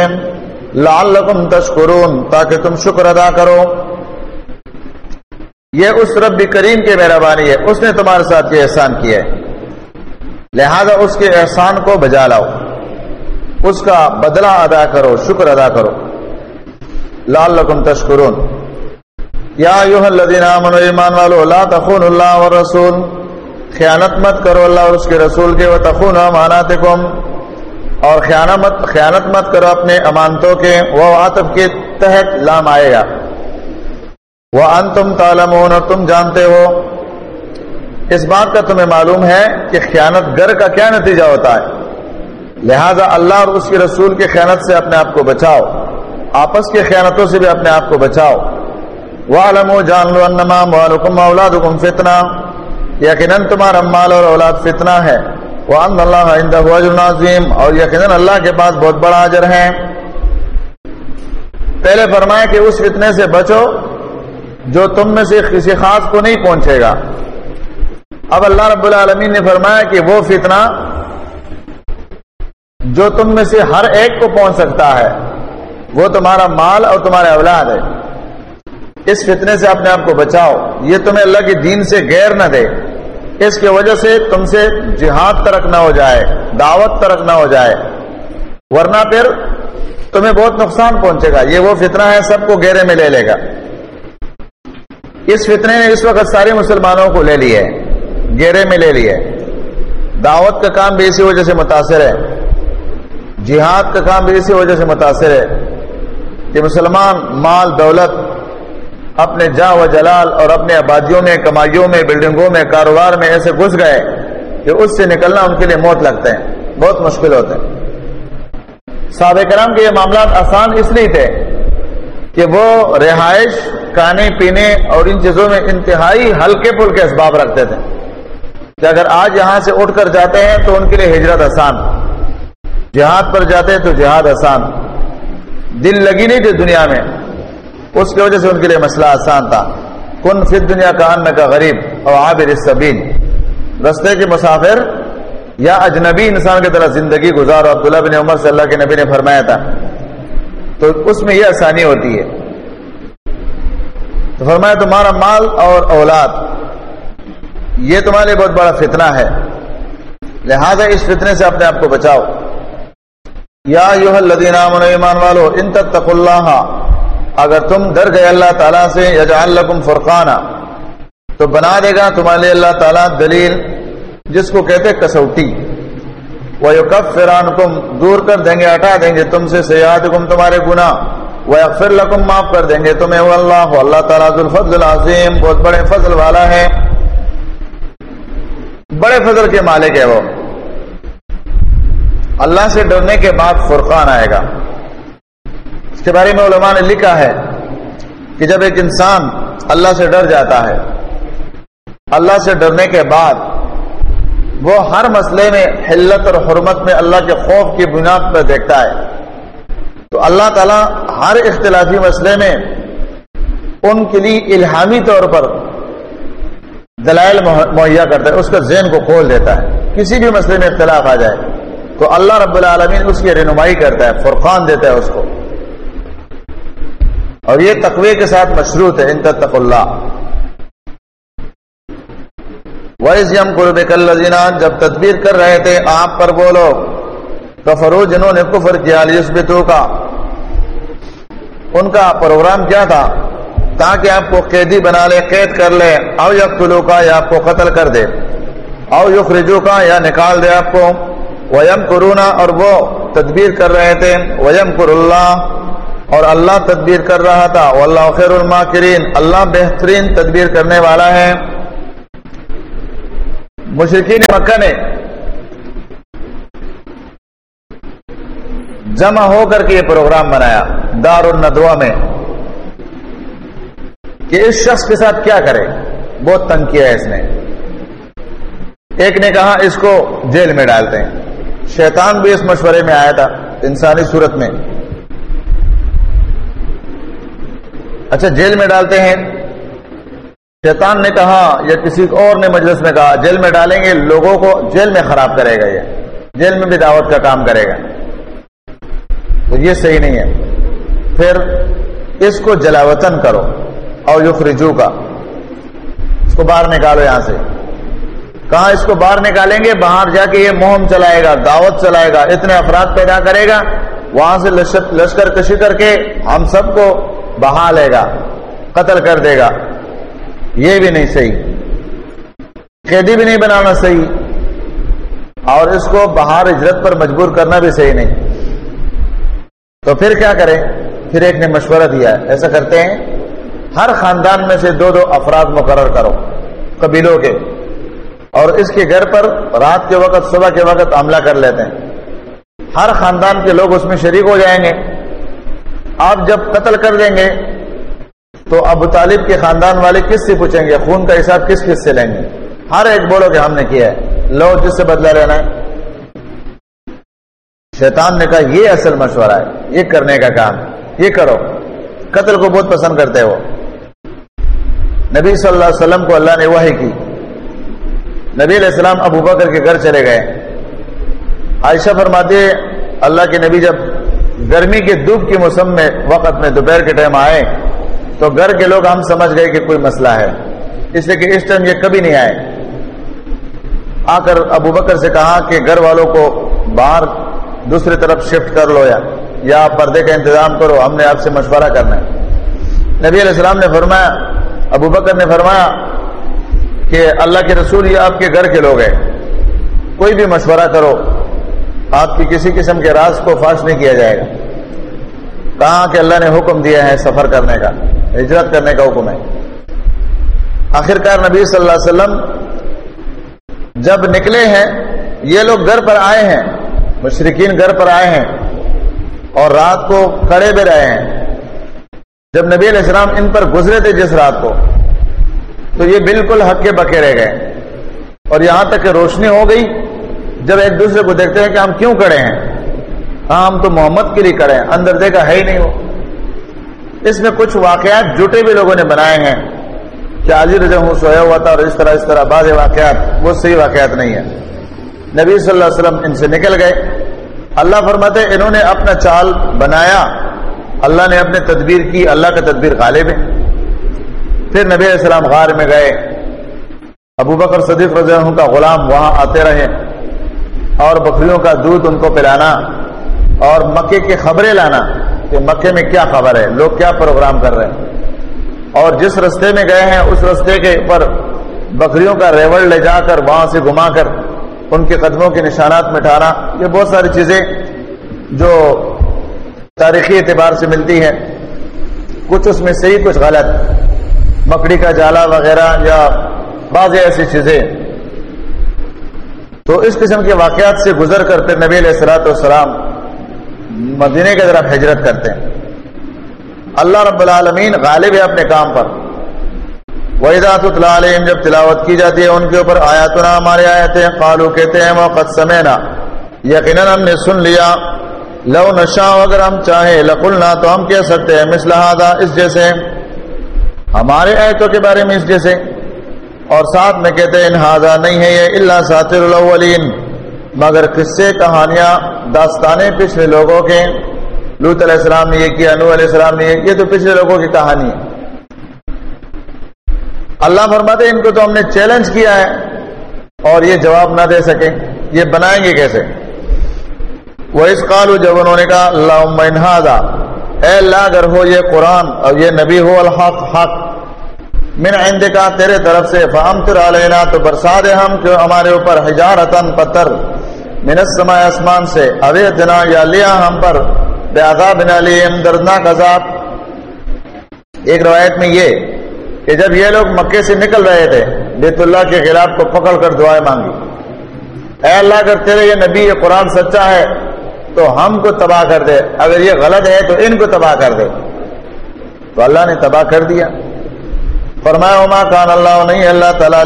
لعلکم تشکرون، تاکہ تم شکر ادا کرو۔ یہ اس رب کریم کے مہربانی ہے۔ اس نے تمہارے ساتھ یہ احسان کیا ہے۔ لہذا اس کے احسان کو بجا لاؤ۔ اس کا بدلہ ادا کرو، شکر ادا کرو۔ لعلکم تشکرون۔ یا ایوہ الذین آمنوا، ایمان والو، لا تخون اللہ والرسول۔ خیانت مت کرو اللہ اور اس کے رسول کے وہ تخون امانات اور خیانت مت خیانت مت کرو اپنے امانتوں کے۔ وہ عاطف کے تحت لام آئے گا۔ وہ ان تم تالمون اور تم جانتے ہو۔ اس بات کا تمہیں معلوم ہے کہ خیانت گر کا کیا نتیجہ ہوتا ہے۔ لہذا اللہ اور اس کے رسول کے خیانت سے اپنے آپ کو بچاؤ۔ آپس کی خیانتوں سے بھی اپنے آپ کو بچاؤ۔ وہ جان لو انما اولاد فتنہ یقیناً تمہارا مال اور اولاد فتنہ ہے۔ وان اللہ عندہ اجر عظیم اور یقیناً اللہ کے پاس بہت بڑا اجر ہے۔ پہلے فرمایا کہ اس فتنے سے بچو جو تم میں سے کسی خاص کو نہیں پہنچے گا۔ اب اللہ رب العالمین نے فرمایا کہ وہ فتنہ جو تم میں سے ہر ایک کو پہنچ سکتا ہے، وہ تمہارا مال اور تمہارے اولاد ہے۔ اس فتنے سے اپنے آپ کو بچاؤ۔ یہ تمہیں اللہ کے دین سے غیر نہ دے۔ اس کی وجہ سے تم سے جہاد ترک نہ ہو جائے، دعوت ترک نہ ہو جائے۔ ورنہ پھر تمہیں بہت نقصان پہنچے گا۔ یہ وہ فتنہ ہے، سب کو گہرے میں لے لے گا۔ اس فتنے نے اس وقت سارے مسلمانوں کو لے لیے گہرے میں لے لیے۔ دعوت کا کام بھی اسی وجہ سے متاثر ہے۔ جہاد کا کام بھی اسی وجہ سے متاثر ہے کہ مسلمان مال، دولت، اپنے جا و جلال اور اپنے آبادیوں میں، کمائیوں میں، بلڈنگوں میں، کاروبار میں ایسے گھس گئے کہ اس سے نکلنا ان کے لیے موت لگتے ہیں۔ بہت مشکل ہوتے ہیں صحابہ کرام کے یہ معاملات آسان اس لیے تھے کہ وہ رہائش، کھانے، پینے اور ان چیزوں میں انتہائی ہلکے پھلکے اسباب رکھتے تھے۔ کہ اگر آج یہاں سے اٹھ کر جاتے ہیں تو ان کے لیے ہجرت آسان۔ جہاد پر جاتے ہیں تو جہاد آسان۔ دل لگی نہیں تھی دنیا میں۔ اس کی وجہ سے ان کے لیے مسئلہ آسان تھا۔ کن فت دنیا کا ان کا غریب اور عابر سبین رستے کے مسافر یا اجنبی انسان کی طرح زندگی گزارو عبداللہ بن عمر صلی اللہ کے نبی نے فرمایا تھا۔ تو اس میں یہ آسانی ہوتی ہے۔ تو فرمایا تمہارا مال اور اولاد۔ یہ تمہارے لیے بہت بڑا فتنہ ہے۔ لہذا اس فتنے سے اپنے آپ کو بچاؤ۔ یا یوہ الذین ایمان والو، ان تتقوا اللہ۔ اگر تم ڈر گئے اللہ تعالیٰ سے، یجعل لکم فرقانا۔ تو بنا دے گا تمہارے لیے اللہ تعالیٰ دلیل، جس کو کہتے کسوٹی۔ وَيُكَفِّرْ عَنْكُمْ دور کر دیں گے، ہٹا دیں گے تم سے سیادکم تمہارے گناہ۔ وَيَغْفِرْ لَكُمْ معاف کر دیں گے تمہیں، واللہ۔ اللہ تعالیٰ ذو الفضل العظیم، بہت بڑے فضل والا ہے۔ بڑے فضل کے مالک ہے وہ۔ اللہ سے ڈرنے کے بعد فرقان آئے گا۔ اس کے بارے میں علماء نے لکھا ہے کہ جب ایک انسان اللہ سے ڈر جاتا ہے، اللہ سے ڈرنے کے بعد وہ ہر مسئلے میں حلت اور حرمت میں اللہ کے خوف کی بنیاد پر دیکھتا ہے۔ تو اللہ تعالیٰ ہر اختلافی مسئلے میں ان کے لیے الہامی طور پر دلائل مہیا کرتا ہے، اس کا ذہن کو کھول دیتا ہے۔ کسی بھی مسئلے میں اختلاف آ جائے تو اللہ رب العالمین اس کی رہنمائی کرتا ہے، فرقان دیتا ہے اس کو۔ اور یہ تقوی کے ساتھ مشروط ہے، ان تق اللہ۔ وائز یم قرب کلزینہ جب تدبیر کر رہے تھے آپ پر بولو کفرو جنہوں نے کفر کیا لیسبتو کا ان کا پروگرام کیا تھا؟ تاکہ آپ کو قیدی بنا لے، قید کر لے، او یقتلو کا یا آپ کو قتل کر دے، او یخرجو کا یا نکال دے آپ کو۔ ویم کرونا اور وہ تدبیر کر رہے تھے۔ ویم کر اللہ، اور اللہ تدبیر کر رہا تھا۔ واللہ خیر الماکرین، اللہ بہترین تدبیر کرنے والا ہے۔ مشرقین مکہ نے جمع ہو کر کے یہ پروگرام بنایا دار الندوا میں۔ کہ اس شخص کے ساتھ کیا کرے؟ بہت تنگ کیا ہے اس نے۔ ایک نے کہا، اس کو جیل میں ڈالتے ہیں۔ شیطان بھی اس مشورے میں آیا تھا، انسانی صورت میں۔ اچھا جیل میں ڈالتے ہیں۔ شیطان نے کہا یا کسی اور نے مجلس میں کہا، جیل میں ڈالیں گے، لوگوں کو جیل میں خراب کرے گا یہ۔ جیل میں بھی دعوت کا کام کرے گا۔ تو یہ صحیح نہیں ہے۔ پھر اس کو جلاوطن کرو۔ اور یخرجو کا اس کو باہر نکالو یہاں سے۔ کہاں اس کو باہر نکالیں گے؟ باہر جا کے یہ مہم چلائے گا، دعوت چلائے گا، اتنے افراد پیدا کرے گا۔ وہاں سے لشکر کشی کر کے ہم سب کو بہا لے گا، قتل کر دے گا۔ یہ بھی نہیں صحیح۔ قیدی بھی نہیں بنانا صحیح۔ اور اس کو باہر ہجرت پر مجبور کرنا بھی صحیح نہیں۔ تو پھر کیا کریں؟ پھر ایک نے مشورہ دیا ہے۔ ایسا کرتے ہیں؟ ہر خاندان میں سے دو دو افراد مقرر کرو، قبیلوں کے۔ اور اس کے گھر پر رات کے وقت، صبح کے وقت حملہ کر لیتے ہیں۔ ہر خاندان کے لوگ اس میں شریک ہو جائیں گے۔ آپ جب قتل کر دیں گے، تو ابو طالب کے خاندان والے کس سے پوچھیں گے؟ خون کا حساب کس کس سے لیں گے؟ ہر ایک بولو کہ ہم نے کیا ہے۔ لو، جس سے بدلا لینا ہے۔ شیطان نے کہا، یہ اصل مشورہ ہے، یہ کرنے کا کام، یہ کرو۔ قتل کو بہت پسند کرتے وہ نبی صلی اللہ علیہ وسلم کو اللہ نے وحی کی۔ نبی علیہ السلام ابو بکر کے گھر چلے گئے۔ عائشہ فرماتے اللہ کے نبی جب گرمی کے دھوپ کے موسم میں، وقت میں دوپہر کے ٹائم آئے، تو گھر کے لوگ ہم سمجھ گئے کہ کوئی مسئلہ ہے۔ اس لیے کہ اس ٹائم یہ کبھی نہیں آئے۔ آ کر ابو بکر سے کہا کہ گھر والوں کو باہر دوسری طرف شفٹ کر لو یا یا پردے کا انتظام کرو، ہم نے آپ سے مشورہ کرنا ہے۔ نبی علیہ السلام نے فرمایا ابو بکر نے فرمایا کہ اللہ کے رسول یہ آپ کے گھر کے لوگ ہیں۔ کوئی بھی مشورہ کرو، آپ کی کسی قسم کے راز کو فاش نہیں کیا جائے گا۔ کہاں کہ اللہ نے حکم دیا ہے سفر کرنے کا، ہجرت کرنے کا حکم ہے۔ آخر کار نبی صلی اللہ علیہ وسلم جب نکلے ہیں، یہ لوگ گھر پر آئے ہیں مشرقین گھر پر آئے ہیں اور رات کو کھڑے بھی رہے ہیں۔ جب نبی علیہ السلام ان پر گزرے تھے جس رات کو، تو یہ بالکل حق کے بکے رہ گئے۔ اور یہاں تک کہ روشنی ہو گئی، جب ایک دوسرے کو دیکھتے ہیں کہ ہم کیوں کڑے ہیں۔ ہاں ہم تو محمد کے لیے کڑے ہیں، اندر دیکھا ہے ہی نہیں وہ۔ اس میں کچھ واقعات جٹے بھی لوگوں نے بنائے ہیں۔ کہ حاضر رجم ہوں سویا ہوا تھا اور اس طرح اس طرح، بعض واقعات، وہ صحیح واقعات نہیں ہے نبی صلی اللہ علیہ وسلم ان سے نکل گئے۔ اللہ فرماتے انہوں نے اپنا چال بنایا۔ اللہ نے اپنے تدبیر کی، اللہ کا تدبیر غالب ہے۔ پھر نبی علیہ السلام غار میں گئے۔ ابو بکر صدیق رضی اللہ کا غلام وہاں آتے رہے۔ اور بکریوں کا دودھ ان کو پلانا اور مکے کی خبریں لانا کہ مکے میں کیا خبر ہے، لوگ کیا پروگرام کر رہے ہیں۔ اور جس رستے میں گئے ہیں، اس رستے کے اوپر بکریوں کا ریوڑ لے جا کر وہاں سے گھما کر ان کے قدموں کے نشانات مٹھانا یہ بہت ساری چیزیں جو تاریخی اعتبار سے ملتی ہیں۔ کچھ اس میں صحیح، کچھ غلط۔ مکڑی کا جالا وغیرہ یا بعض ایسی چیزیں۔ تو اس قسم کے واقعات سے گزر کرتے نبی علیہ السلاۃ والسلام مدینے کی طرف ہجرت کرتے ہیں۔ اللہ رب العالمین غالب ہے اپنے کام پر۔ وحیدات علیہم جب تلاوت کی جاتی ہے ان کے اوپر، آیاتنا ہمارے آیتیں قالو کہتے ہیں موقت سمینا یقیناً ہم نے سن لیا۔ لو نشا اگر ہم چاہیں، لقلنا تو ہم کہہ سکتے ہیں مسلح اس جیسے۔ ہمارے آیتوں کے بارے میں اس جیسے۔ اور ساتھ میں کہتے ہیں انہذا نہیں ہے، یہ اللہ ساتر الاولین۔ مگر قصے، کہانیاں داستانیں پچھلے لوگوں کے۔ لوت علیہ السلام نے یہ کیا نو علیہ السلام نے یہ کیا تو پچھلے لوگوں کی کہانی ہے۔ اللہ فرماتے ان کو تو ہم نے چیلنج کیا ہے اور یہ جواب نہ دے سکیں۔ یہ بنائیں گے کیسے؟ وہ اس قالو جب انہوں نے کہا اللہ انہذا اے اللہ، اگر ہو یہ قرآن اور یہ نبی ہو، الحق، حق، من عند کا تیرے طرف سے فامتر علینا تو برسا دے ہم کہ ہمارے اوپر حجارتن پتھر من السماء اسمان سے، اوے دنا یا لیا ہم پر، بے عذاب علیم دردناک عذاب۔ ایک روایت میں یہ، کہ جب یہ لوگ مکے سے نکل رہے تھے، بیت اللہ کے خلاف کو پکڑ کر دعائیں مانگی۔ اے اللہ، اگر تیرے یہ نبی، یہ قرآن سچا ہے تو ہم کو تباہ کر دے۔ اگر یہ غلط ہے تو ان کو تباہ کر دے۔ تو اللہ نے تباہ کر دیا۔ فرمایا، وما کان اللہ نہیں اللہ تعالیٰ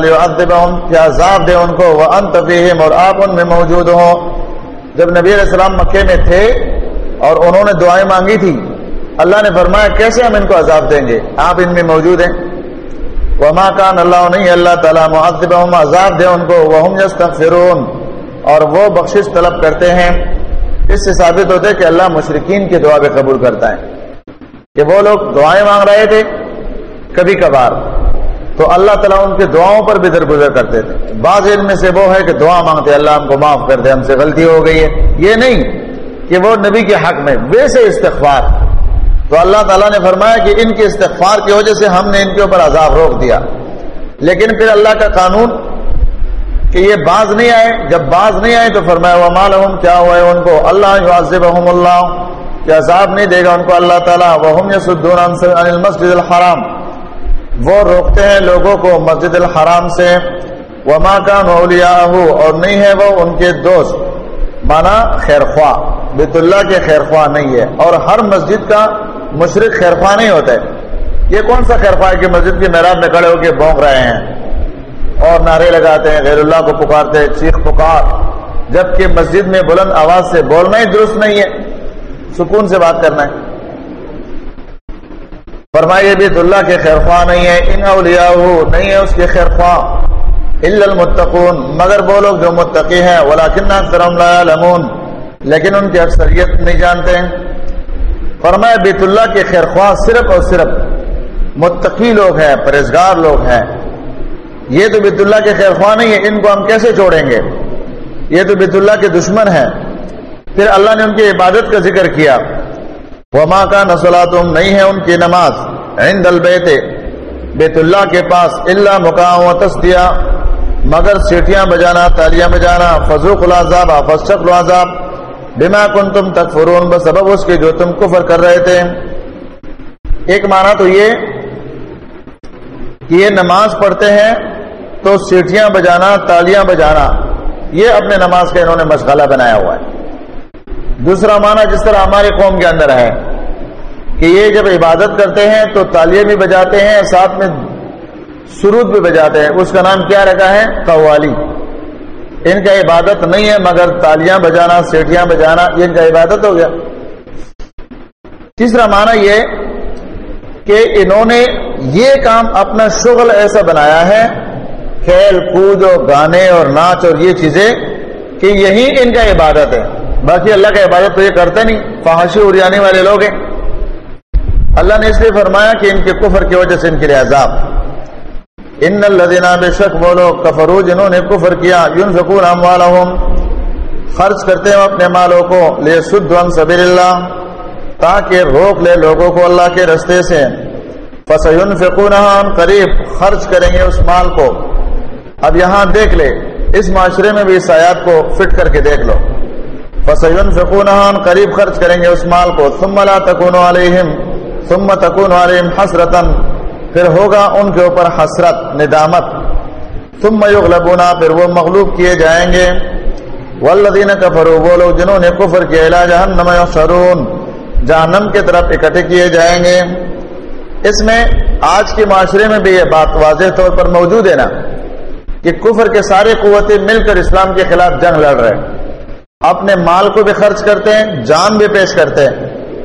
کیا عذاب دے ان کو وہ انت فیہم اور آپ ان میں موجود ہوں جب نبی علیہ السلام مکے میں تھے اور انہوں نے دعائیں مانگی تھی، اللہ نے فرمایا، کیسے ہم ان کو عذاب دیں گے؟ آپ ان میں موجود ہیں۔ وما کان اللہ نہیں اللہ تعالیٰ معذبہم عذاب دے ان کو وہم یستغفرون اور وہ بخشش طلب کرتے ہیں۔ اس سے ثابت ہوتا ہے کہ اللہ مشرقین کی دعا بھی قبول کرتا ہے۔ کہ وہ لوگ دعائیں مانگ رہے تھے کبھی کبھار۔ تو اللہ تعالیٰ ان کے دعاؤں پر بھی درگزر کرتے تھے۔ بعض علم میں سے وہ ہے کہ دعا مانگتے اللہ ہم کو معاف کر دے، ہم سے غلطی ہو گئی ہے۔ یہ نہیں کہ وہ نبی کے حق میں، ویسے استغفار۔ تو اللہ تعالیٰ نے فرمایا کہ ان کے استغفار کی وجہ سے ہم نے ان کے اوپر عذاب روک دیا۔ لیکن پھر اللہ کا قانون کہ یہ باز نہیں آئے، جب باز نہیں آئے تو فرمایا وہ مالحم کیا ہوا ہے ان کو؟ اللہ اللہ۔ کیا عذاب نہیں دے گا ان کو اللہ تعالیٰ؟ وہ المسجد الحرام۔ وہ روکتے ہیں لوگوں کو مسجد الحرام سے۔ وہ ماں کا اور نہیں ہے وہ ان کے دوست۔ مانا خیر خواہ بیت اللہ کے خیر خواہ نہیں ہے۔ اور ہر مسجد کا مشرق خیر خواہ نہیں ہوتا ہے۔ یہ کون سا خیر خواہ ہے کہ مسجد کے محراب میں کھڑے ہو کے بونک رہے ہیں؟ اور نعرے لگاتے ہیں، غیر اللہ کو پکارتے ہیں چیخ پکار۔ جبکہ مسجد میں بلند آواز سے بولنا ہی درست نہیں ہے۔ سکون سے بات کرنا ہے۔ فرمائیے بیت اللہ کے خیر خواہ نہیں ہے۔ ان اولیاء نہیں ہے اس کے خیر خواہ الا المتقون۔ مگر وہ لوگ جو متقی ہیں، ولیکن اکثرهم لا يعلمون لیکن ان کی اکثریت نہیں جانتے ہیں۔ فرمایا بیت اللہ کے خیر خواہ صرف اور صرف متقی لوگ ہیں پرہزگار لوگ ہیں۔ یہ تو بیت اللہ کے خیر خواہ نہیں ہے، ان کو ہم کیسے چھوڑیں گے؟ یہ تو بیت اللہ کے دشمن ہیں۔ پھر اللہ نے ان کی عبادت کا ذکر کیا۔ وما کا نسلا تم نہیں ہے ان کی نماز۔ عند البیت بیت اللہ کے پاس اللہ مقام و تستیا مگر سیٹیاں بجانا، تالیاں بجانا فضوق العذاب فسق العذاب۔ بما کن تم تک فرون سبب اس کے جو تم کفر کر رہے تھے۔ ایک معنی تو یہ کہ یہ نماز پڑھتے ہیں تو سیٹیاں بجانا، تالیاں بجانا، یہ اپنے نماز کا انہوں نے مشغلہ بنایا ہوا ہے۔ دوسرا معنی جس طرح ہماری قوم کے اندر ہے کہ یہ جب عبادت کرتے ہیں تو تالیاں بھی بجاتے ہیں، ساتھ میں سرود بھی بجاتے ہیں۔ اس کا نام کیا رکھا ہے؟ قوالی۔ ان کا عبادت نہیں ہے، مگر تالیاں بجانا سیٹیاں بجانا، یہ ان کا عبادت ہو گیا۔ تیسرا معنی یہ کہ انہوں نے یہ کام اپنا شغل ایسا بنایا ہے کھیل کود اور گانے اور ناچ اور یہ چیزیں کہ یہی ان کا عبادت ہے۔ باقی اللہ کا عبادت تو یہ کرتے نہیں۔ فحاشی اڑیانے والے لوگ ہیں۔ اللہ نے اس لیے فرمایا کہ ان کے کفر کی وجہ سے ان کے لیے عذاب۔ ان الدینہ بے شک بولو کفرو جنہوں نے کفر کیا یون فکور خرچ کرتے ہیں اپنے مالوں کو۔ لے سد سبیل اللہ تاکہ روک لے لوگوں کو اللہ کے رستے سے۔ فسون فکون قریب خرچ کریں گے اس مال کو۔ اب یہاں دیکھ لے، اس معاشرے میں بھی اس آیات کو فٹ کر کے دیکھ لو۔ فسون فکون قریب خرچ کریں گے اس مال کو۔ ثم لا تکون علیہم ثم تکون علیہم حسرتن پھر ہوگا ان کے اوپر حسرت، ندامت۔ ثم یغلبونا پھر وہ مغلوب کیے جائیں گے۔ والذین کفروا وہ لوگ جنہوں نے کفر کیا الى جہنم یحشرون جہنم کی طرف اکٹھے کیے جائیں گے۔ اس میں آج کے معاشرے میں بھی یہ بات واضح طور پر موجود ہے نا۔ کہ کفر کے سارے قوتیں مل کر اسلام کے خلاف جنگ لڑ رہے ہیں۔ اپنے مال کو بھی خرچ کرتے ہیں، جان بھی پیش کرتے ہیں۔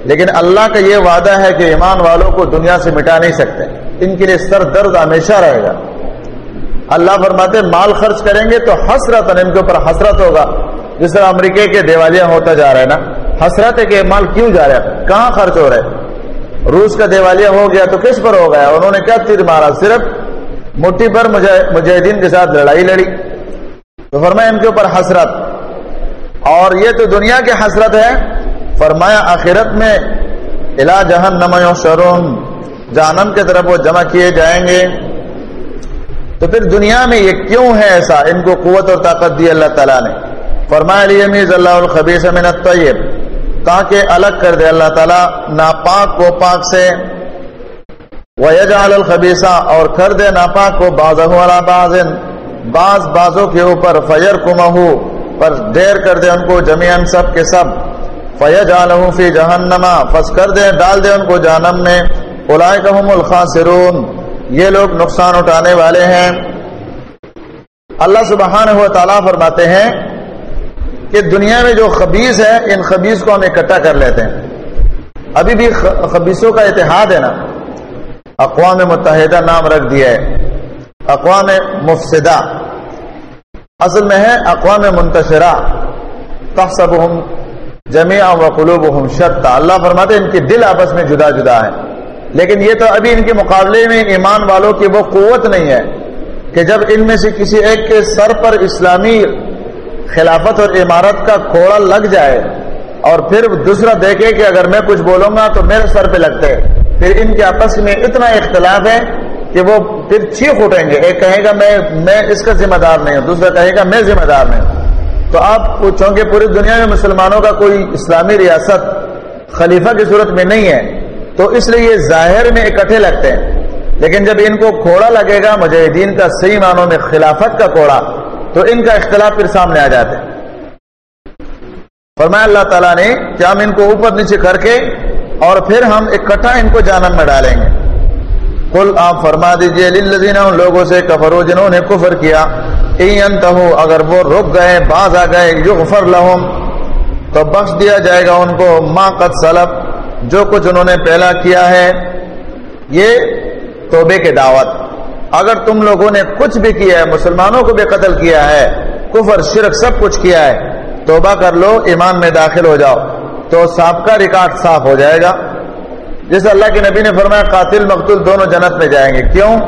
لیکن اللہ کا یہ وعدہ ہے کہ ایمان والوں کو دنیا سے مٹا نہیں سکتے۔ ان کے لیے سر درد ہمیشہ رہے گا۔ اللہ فرماتے مال خرچ کریں گے تو حسرت ان کے اوپر حسرت ہوگا۔ جس طرح امریکہ کے دیوالیاں ہوتا جا رہا ہے نا، حسرت ہے کہ مال کیوں جا رہا ہے؟ کہاں خرچ ہو رہا ہے؟ روس کا دیوالیہ ہو گیا تو کس پر ہو گیا؟ انہوں نے کیا تیر مارا؟ صرف مٹھی پر مجاہدین کے ساتھ لڑائی لڑی تو فرمایا ان کے اوپر حسرت اور یہ تو دنیا کی حسرت ہے فرمایا آخرت میں الا جہنم شرون جہنم کی طرف وہ جمع کیے جائیں گے۔ تو پھر دنیا میں یہ کیوں ہے ایسا؟ ان کو قوت اور طاقت دی اللہ تعالیٰ نے۔ فرمایا علی میز اللہ الخبیس من الطیب، تاکہ الگ کر دے اللہ تعالیٰ، ناپاک کو پاک سے۔ وَيَجْعَلَ الْخَبِيسَ اور کر دے ناپاک کو بازہ عَلَى بَعْضٍ بعض بازوں کے اوپر فَيَرْكُمَهُ، پر دیر کر دے ان کو جمیان سب کے سب۔ فیج فی جہنما فس کر دے، ڈال دے ان کو جہنم میں۔ اولائے کہم الخاسرون، یہ لوگ نقصان اٹھانے والے ہیں۔ اللہ سبحانہ و تعالیٰ فرماتے ہیں کہ دنیا میں جو خبیص ہے، ان خبیص کو ہم اکٹھا کر لیتے ہیں۔ ابھی بھی خبیصوں کا اتحاد ہے نا۔ اقوام متحدہ نام رکھ دیا ہے۔ اقوام مفسدہ۔ اصل میں ہے اقوام منتشرہ۔ تحسبهم جميعا وقلوبهم شتى اللہ فرماتے ہیں ان کے دل آپس میں جدا جدا ہیں۔ لیکن یہ تو ابھی ان کے مقابلے میں ایمان والوں کی وہ قوت نہیں ہے کہ جب ان میں سے کسی ایک کے سر پر اسلامی خلافت اور عمارت کا کھوڑا لگ جائے اور پھر دوسرا دیکھے کہ اگر میں کچھ بولوں گا تو میرے سر پہ لگتے۔ پھر ان کے آپس میں اتنا اختلاف ہے کہ وہ پھر چیخ اٹھیں گے۔ ایک کہے گا میں میں اس کا ذمہ دار نہیں ہوں۔ دوسرا کہے گا میں ذمہ دار نہیں ہوں۔ تو آپ پوچھو پوری دنیا میں مسلمانوں کا کوئی اسلامی ریاست خلیفہ کی صورت میں نہیں ہے، تو اس لیے یہ ظاہر میں اکٹھے لگتے ہیں۔ لیکن جب ان کو کوڑا لگے گا، مجاہدین کا صحیح معنوں میں خلافت کا کوڑا، تو ان کا اختلاف پھر سامنے آ جاتے ہیں فرمایا اللہ تعالیٰ نے کہ ہم ان کو اوپر نیچے کر کے اور پھر ہم اکٹھا ان کو جانم میں ڈالیں گے۔ قل آپ فرما دیجیے، للذین، ان لوگوں سے کفرو جنہوں نے کفر کیا۔ اینتہو اگر وہ رک گئے، باز آ گئے، یغفر لہم۔ تو بخش دیا جائے گا ان کو، ما قد سلب جو کچھ انہوں نے پہلا کیا ہے، یہ توبے کے دعوت۔ اگر تم لوگوں نے کچھ بھی کیا ہے، مسلمانوں کو بھی قتل کیا ہے، کفر، شرک، سب کچھ کیا ہے، توبہ کر لو، ایمان میں داخل ہو جاؤ۔ تو سابقہ ریکارڈ صاف ہو جائے گا۔ جیسے اللہ کے نبی نے فرمایا، قاتل مقتول دونوں جنت میں جائیں گے۔ کیوں؟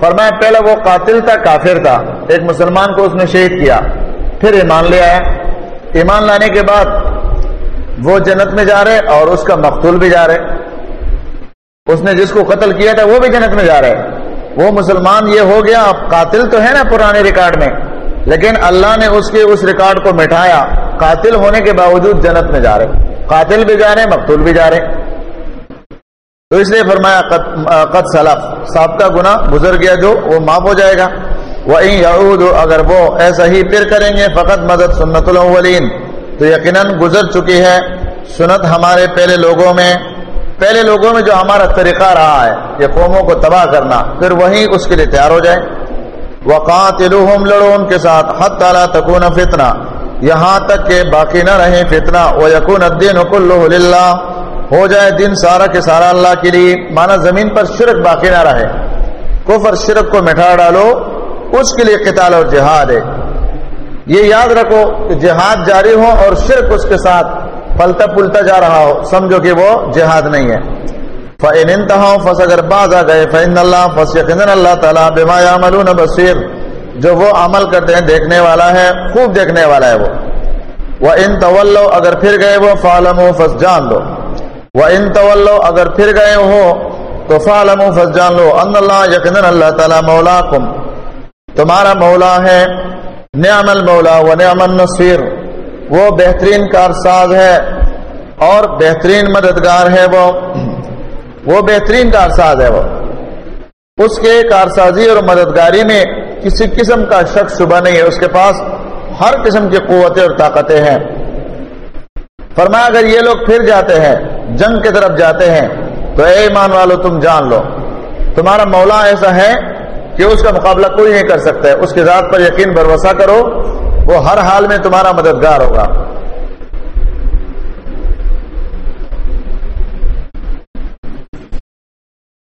فرمایا، پہلے وہ قاتل تھا، کافر تھا۔ ایک مسلمان کو اس نے شہید کیا، پھر ایمان لے آیا۔ ایمان لانے کے بعد وہ جنت میں جا رہے اور اس کا مقتول بھی جا رہے۔ اس نے جس کو قتل کیا تھا، وہ بھی جنت میں جا رہے وہ مسلمان یہ ہو گیا، اب قاتل تو ہے نا پرانے ریکارڈ میں۔ لیکن اللہ نے اس کے، اس ریکارڈ کو مٹھایا۔ قاتل ہونے کے باوجود جنت میں جا رہے۔ قاتل بھی جا رہے ہیں، مقتول بھی جا رہے ہیں۔ تو اس لیے فرمایا، قد قد سلف۔ صاحب کا گنا گزر گیا، جو وہ معاف ہو جائے گا۔ وہ یعود اگر وہ ایسا ہی پھر کریں گے، فقط مدد سنت الاولین۔ تو یقیناً گزر چکی ہے سنت ہمارے پہلے لوگوں میں۔ پہلے لوگوں میں جو ہمارا طریقہ رہا ہے، یہ قوموں کو تباہ کرنا، پھر وہی اس کے لیے تیار ہو جائے وقاتلوہم لڑو ان کے ساتھ حد تعالیٰ تکون فتنہ یہاں تک کہ باقی نہ رہے فتنہ۔ وہ یقون الدین للہ ہو جائے دن سارا کے سارا اللہ کے لیے۔ مانا زمین پر شرک باقی نہ رہے۔ کفر شرک کو مٹھا ڈالو۔ اس کے لیے قتال اور جہاد ہے۔ یہ یاد رکھو کہ جہاد جاری ہو اور شرک اس کے ساتھ پلتا پلتا جا رہا ہو۔ سمجھو کہ وہ جہاد نہیں ہے۔ فَإِنْ انتہاؤں فَسْ اگر باز آ گئے، فَإِنَّ اللَّهَ فَسْ يَقِنَنَ اللہ تعالیٰ بِمَا يَعْمَلُونَ بَصِيرٌ۔ جو وہ عمل کرتے ہیں، دیکھنے والا ہے، خوب دیکھنے والا ہے وہ۔ وَإِن تَوَلَّوْا، اگر پھر گئے وہ، فَعْلَمُوا، فَسْ جان لو۔ وَإِن تَوَلَّوْا، اگر پھر گئے ہو تو فَعْلَمُوا، فَسْ جان لو۔ ان اللہ یقیناً اللہ تعالیٰ مولاکم تمہارا مولا ہے، نعم المولا و نعم النصیر۔ وہ بہترین کارساز ہے اور بہترین مددگار ہے وہ۔ وہ بہترین کارساز ہے وہ۔ اس کے کارسازی اور مددگاری میں کسی قسم کا شک شبہ نہیں ہے، اس کے پاس ہر قسم کی قوتیں اور طاقتیں ہیں۔ فرمایا، اگر یہ لوگ پھر جاتے ہیں، جنگ کی طرف جاتے ہیں، تو اے ایمان والو، تم جان لو، تمہارا مولا ایسا ہے کہ اس کا مقابلہ کوئی نہیں کر سکتا ہے۔ اس کی ذات پر یقین، بھروسہ کرو، وہ ہر حال میں تمہارا مددگار ہوگا۔